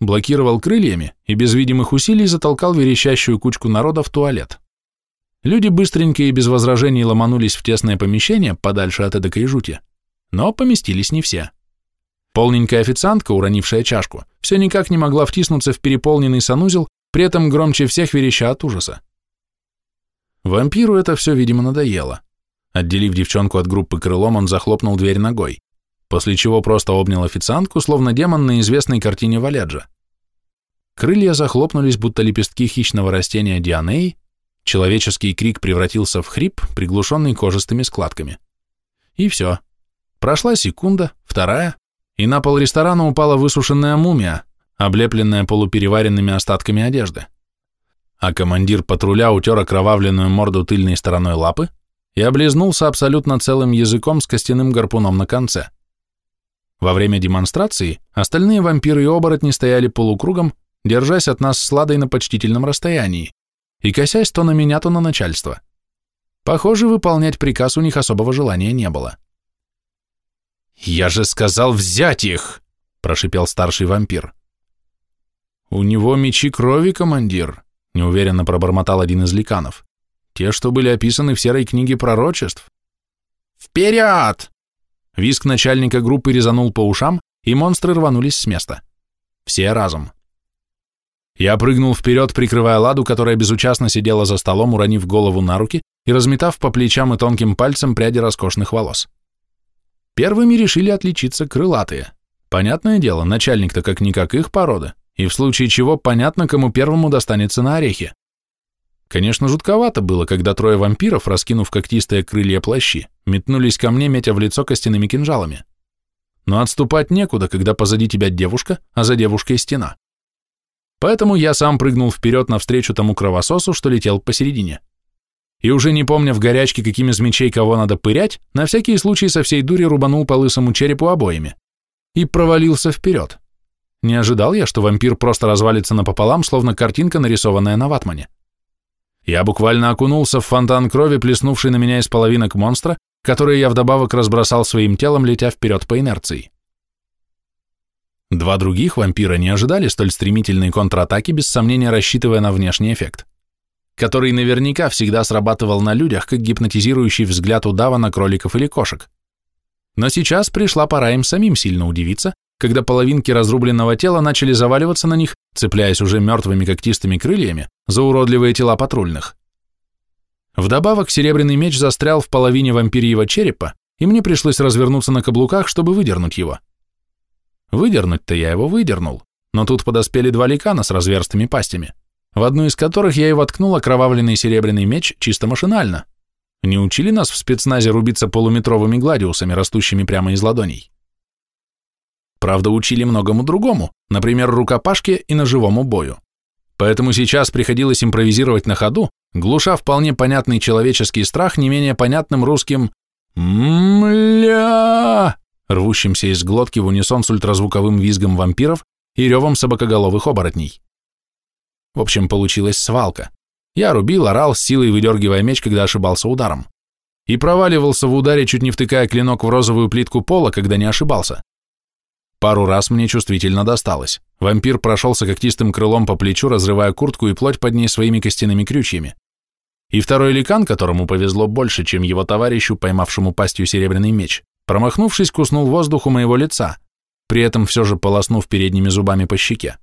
Блокировал крыльями и без видимых усилий затолкал верещащую кучку народа в туалет. Люди быстренько и без возражений ломанулись в тесное помещение, подальше от эдакой жути, но поместились не все. Полненькая официантка, уронившая чашку, все никак не могла втиснуться в переполненный санузел, при этом громче всех вереща от ужаса. Вампиру это все, видимо, надоело. Отделив девчонку от группы крылом, он захлопнул дверь ногой, после чего просто обнял официантку, словно демон на известной картине Валеджа. Крылья захлопнулись, будто лепестки хищного растения Дианеи, человеческий крик превратился в хрип, приглушенный кожистыми складками. И все. Прошла секунда, вторая, и на пол ресторана упала высушенная мумия, облепленная полупереваренными остатками одежды. А командир патруля утер окровавленную морду тыльной стороной лапы и облизнулся абсолютно целым языком с костяным гарпуном на конце. Во время демонстрации остальные вампиры и оборотни стояли полукругом, держась от нас с Ладой на почтительном расстоянии и косясь то на меня, то на начальство. Похоже, выполнять приказ у них особого желания не было. «Я же сказал взять их!» – прошипел старший вампир. «У него мечи крови, командир», – неуверенно пробормотал один из ликанов. «Те, что были описаны в серой книге пророчеств». «Вперед!» Виск начальника группы резанул по ушам, и монстры рванулись с места. Все разом. Я прыгнул вперед, прикрывая ладу, которая безучастно сидела за столом, уронив голову на руки и разметав по плечам и тонким пальцем пряди роскошных волос. Первыми решили отличиться крылатые. Понятное дело, начальник-то как-никак их порода, и в случае чего понятно, кому первому достанется на орехи. Конечно, жутковато было, когда трое вампиров, раскинув когтистые крылья плащи, метнулись ко мне, метя в лицо костяными кинжалами. Но отступать некуда, когда позади тебя девушка, а за девушкой стена. Поэтому я сам прыгнул вперед навстречу тому кровососу, что летел посередине и уже не помня в горячке, какими из мечей кого надо пырять, на всякий случай со всей дури рубанул по лысому черепу обоими и провалился вперед. Не ожидал я, что вампир просто развалится напополам, словно картинка, нарисованная на ватмане. Я буквально окунулся в фонтан крови, плеснувший на меня из половинок монстра, которые я вдобавок разбросал своим телом, летя вперед по инерции. Два других вампира не ожидали столь стремительной контратаки, без сомнения рассчитывая на внешний эффект который наверняка всегда срабатывал на людях, как гипнотизирующий взгляд удава на кроликов или кошек. Но сейчас пришла пора им самим сильно удивиться, когда половинки разрубленного тела начали заваливаться на них, цепляясь уже мертвыми когтистыми крыльями за уродливые тела патрульных. Вдобавок серебряный меч застрял в половине вампирьего черепа, и мне пришлось развернуться на каблуках, чтобы выдернуть его. Выдернуть-то я его выдернул, но тут подоспели два ликана с разверстыми пастями в одну из которых я и воткнул окровавленный серебряный меч чисто машинально. Не учили нас в спецназе рубиться полуметровыми гладиусами, растущими прямо из ладоней. Правда, учили многому другому, например, рукопашке и ножевому бою. Поэтому сейчас приходилось импровизировать на ходу, глуша вполне понятный человеческий страх не менее понятным русским «Мля!» рвущимся из глотки в унисон с ультразвуковым визгом вампиров и ревом собакоголовых оборотней. В общем, получилась свалка. Я рубил, орал, с силой выдергивая меч, когда ошибался ударом. И проваливался в ударе, чуть не втыкая клинок в розовую плитку пола, когда не ошибался. Пару раз мне чувствительно досталось. Вампир прошелся когтистым крылом по плечу, разрывая куртку и плоть под ней своими костяными крючьями. И второй ликан, которому повезло больше, чем его товарищу, поймавшему пастью серебряный меч, промахнувшись, куснул воздух у моего лица, при этом все же полоснув передними зубами по щеке.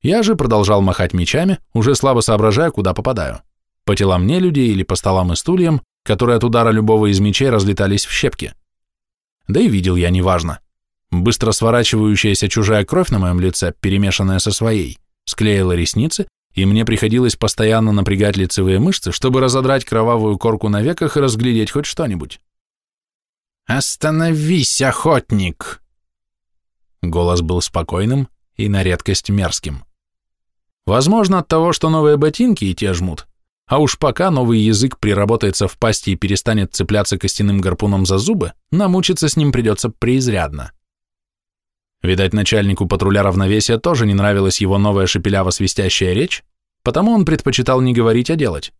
Я же продолжал махать мечами, уже слабо соображая, куда попадаю. По телам не людей или по столам и стульям, которые от удара любого из мечей разлетались в щепки. Да и видел я неважно. Быстро сворачивающаяся чужая кровь на моем лице, перемешанная со своей, склеила ресницы, и мне приходилось постоянно напрягать лицевые мышцы, чтобы разодрать кровавую корку на веках и разглядеть хоть что-нибудь. «Остановись, охотник!» Голос был спокойным и на редкость мерзким. Возможно, от того, что новые ботинки и те жмут, а уж пока новый язык приработается в пасти и перестанет цепляться костяным гарпуном за зубы, намучиться с ним придется преизрядно. Видать, начальнику патруля равновесия тоже не нравилась его новая шепеляво-свистящая речь, потому он предпочитал не говорить, а делать.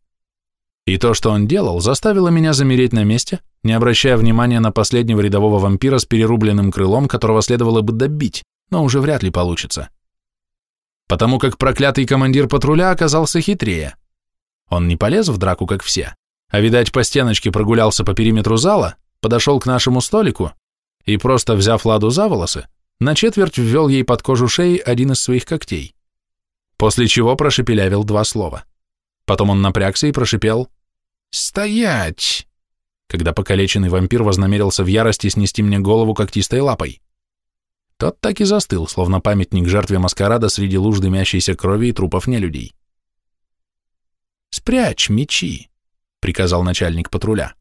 И то, что он делал, заставило меня замереть на месте, не обращая внимания на последнего рядового вампира с перерубленным крылом, которого следовало бы добить, но уже вряд ли получится. Потому как проклятый командир патруля оказался хитрее. Он не полез в драку, как все, а, видать, по стеночке прогулялся по периметру зала, подошел к нашему столику и, просто взяв Ладу за волосы, на четверть ввел ей под кожу шеи один из своих когтей, после чего прошепелявил два слова. Потом он напрягся и прошипел «Стоять!», когда покалеченный вампир вознамерился в ярости снести мне голову когтистой лапой. Тот так и застыл, словно памятник жертве маскарада среди луж дымящейся крови и трупов нелюдей. «Спрячь мечи», — приказал начальник патруля.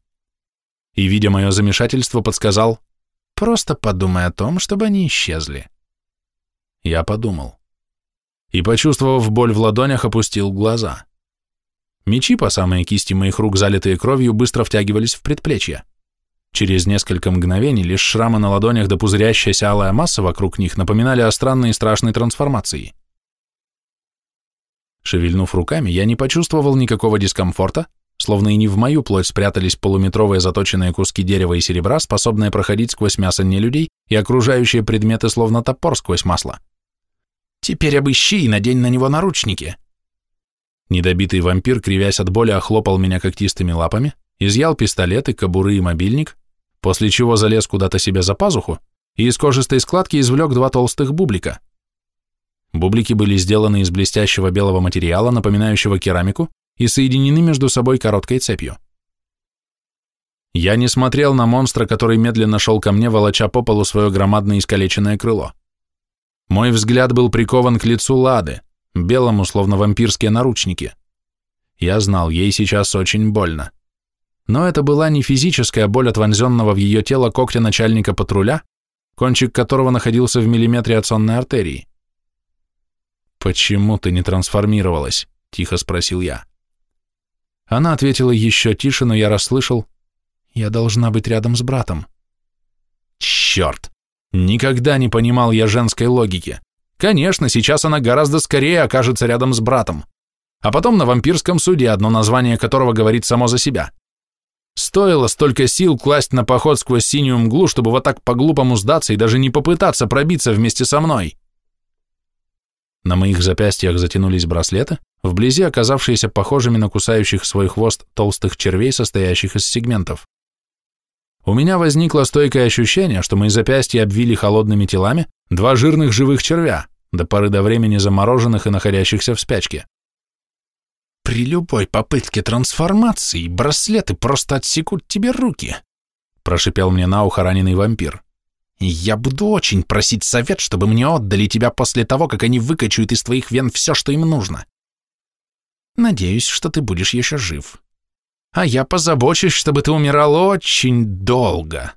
И, видя мое замешательство, подсказал Просто подумай о том, чтобы они исчезли. Я подумал. И, почувствовав боль в ладонях, опустил глаза. Мечи по самой кисти моих рук, залитые кровью, быстро втягивались в предплечья. Через несколько мгновений лишь шрамы на ладонях да пузырящаяся алая масса вокруг них напоминали о странной и страшной трансформации. Шевельнув руками, я не почувствовал никакого дискомфорта, словно и не в мою плоть спрятались полуметровые заточенные куски дерева и серебра, способные проходить сквозь мясо нелюдей и окружающие предметы словно топор сквозь масло. «Теперь обыщи и надень на него наручники!» Недобитый вампир, кривясь от боли, охлопал меня когтистыми лапами, изъял пистолеты, кобуры и мобильник, после чего залез куда-то себе за пазуху и из кожистой складки извлек два толстых бублика. Бублики были сделаны из блестящего белого материала, напоминающего керамику, и соединены между собой короткой цепью. Я не смотрел на монстра, который медленно шел ко мне, волоча по полу свое громадное искалеченное крыло. Мой взгляд был прикован к лицу Лады, белому, словно вампирские наручники. Я знал, ей сейчас очень больно. Но это была не физическая боль от вонзенного в ее тело когтя начальника патруля, кончик которого находился в миллиметре от сонной артерии. «Почему ты не трансформировалась?» – тихо спросил я. Она ответила еще тише, но я расслышал. Я должна быть рядом с братом. Черт! Никогда не понимал я женской логики. Конечно, сейчас она гораздо скорее окажется рядом с братом. А потом на вампирском суде, одно название которого говорит само за себя. Стоило столько сил класть на поход сквозь синюю мглу, чтобы вот так по-глупому сдаться и даже не попытаться пробиться вместе со мной. На моих запястьях затянулись браслеты, вблизи оказавшиеся похожими на кусающих свой хвост толстых червей, состоящих из сегментов. У меня возникло стойкое ощущение, что мои запястья обвили холодными телами два жирных живых червя, до поры до времени замороженных и находящихся в спячке. «При любой попытке трансформации браслеты просто отсекут тебе руки», прошипел мне на ухо раненый вампир. «Я буду очень просить совет, чтобы мне отдали тебя после того, как они выкачают из твоих вен все, что им нужно. Надеюсь, что ты будешь еще жив. А я позабочусь, чтобы ты умирал очень долго.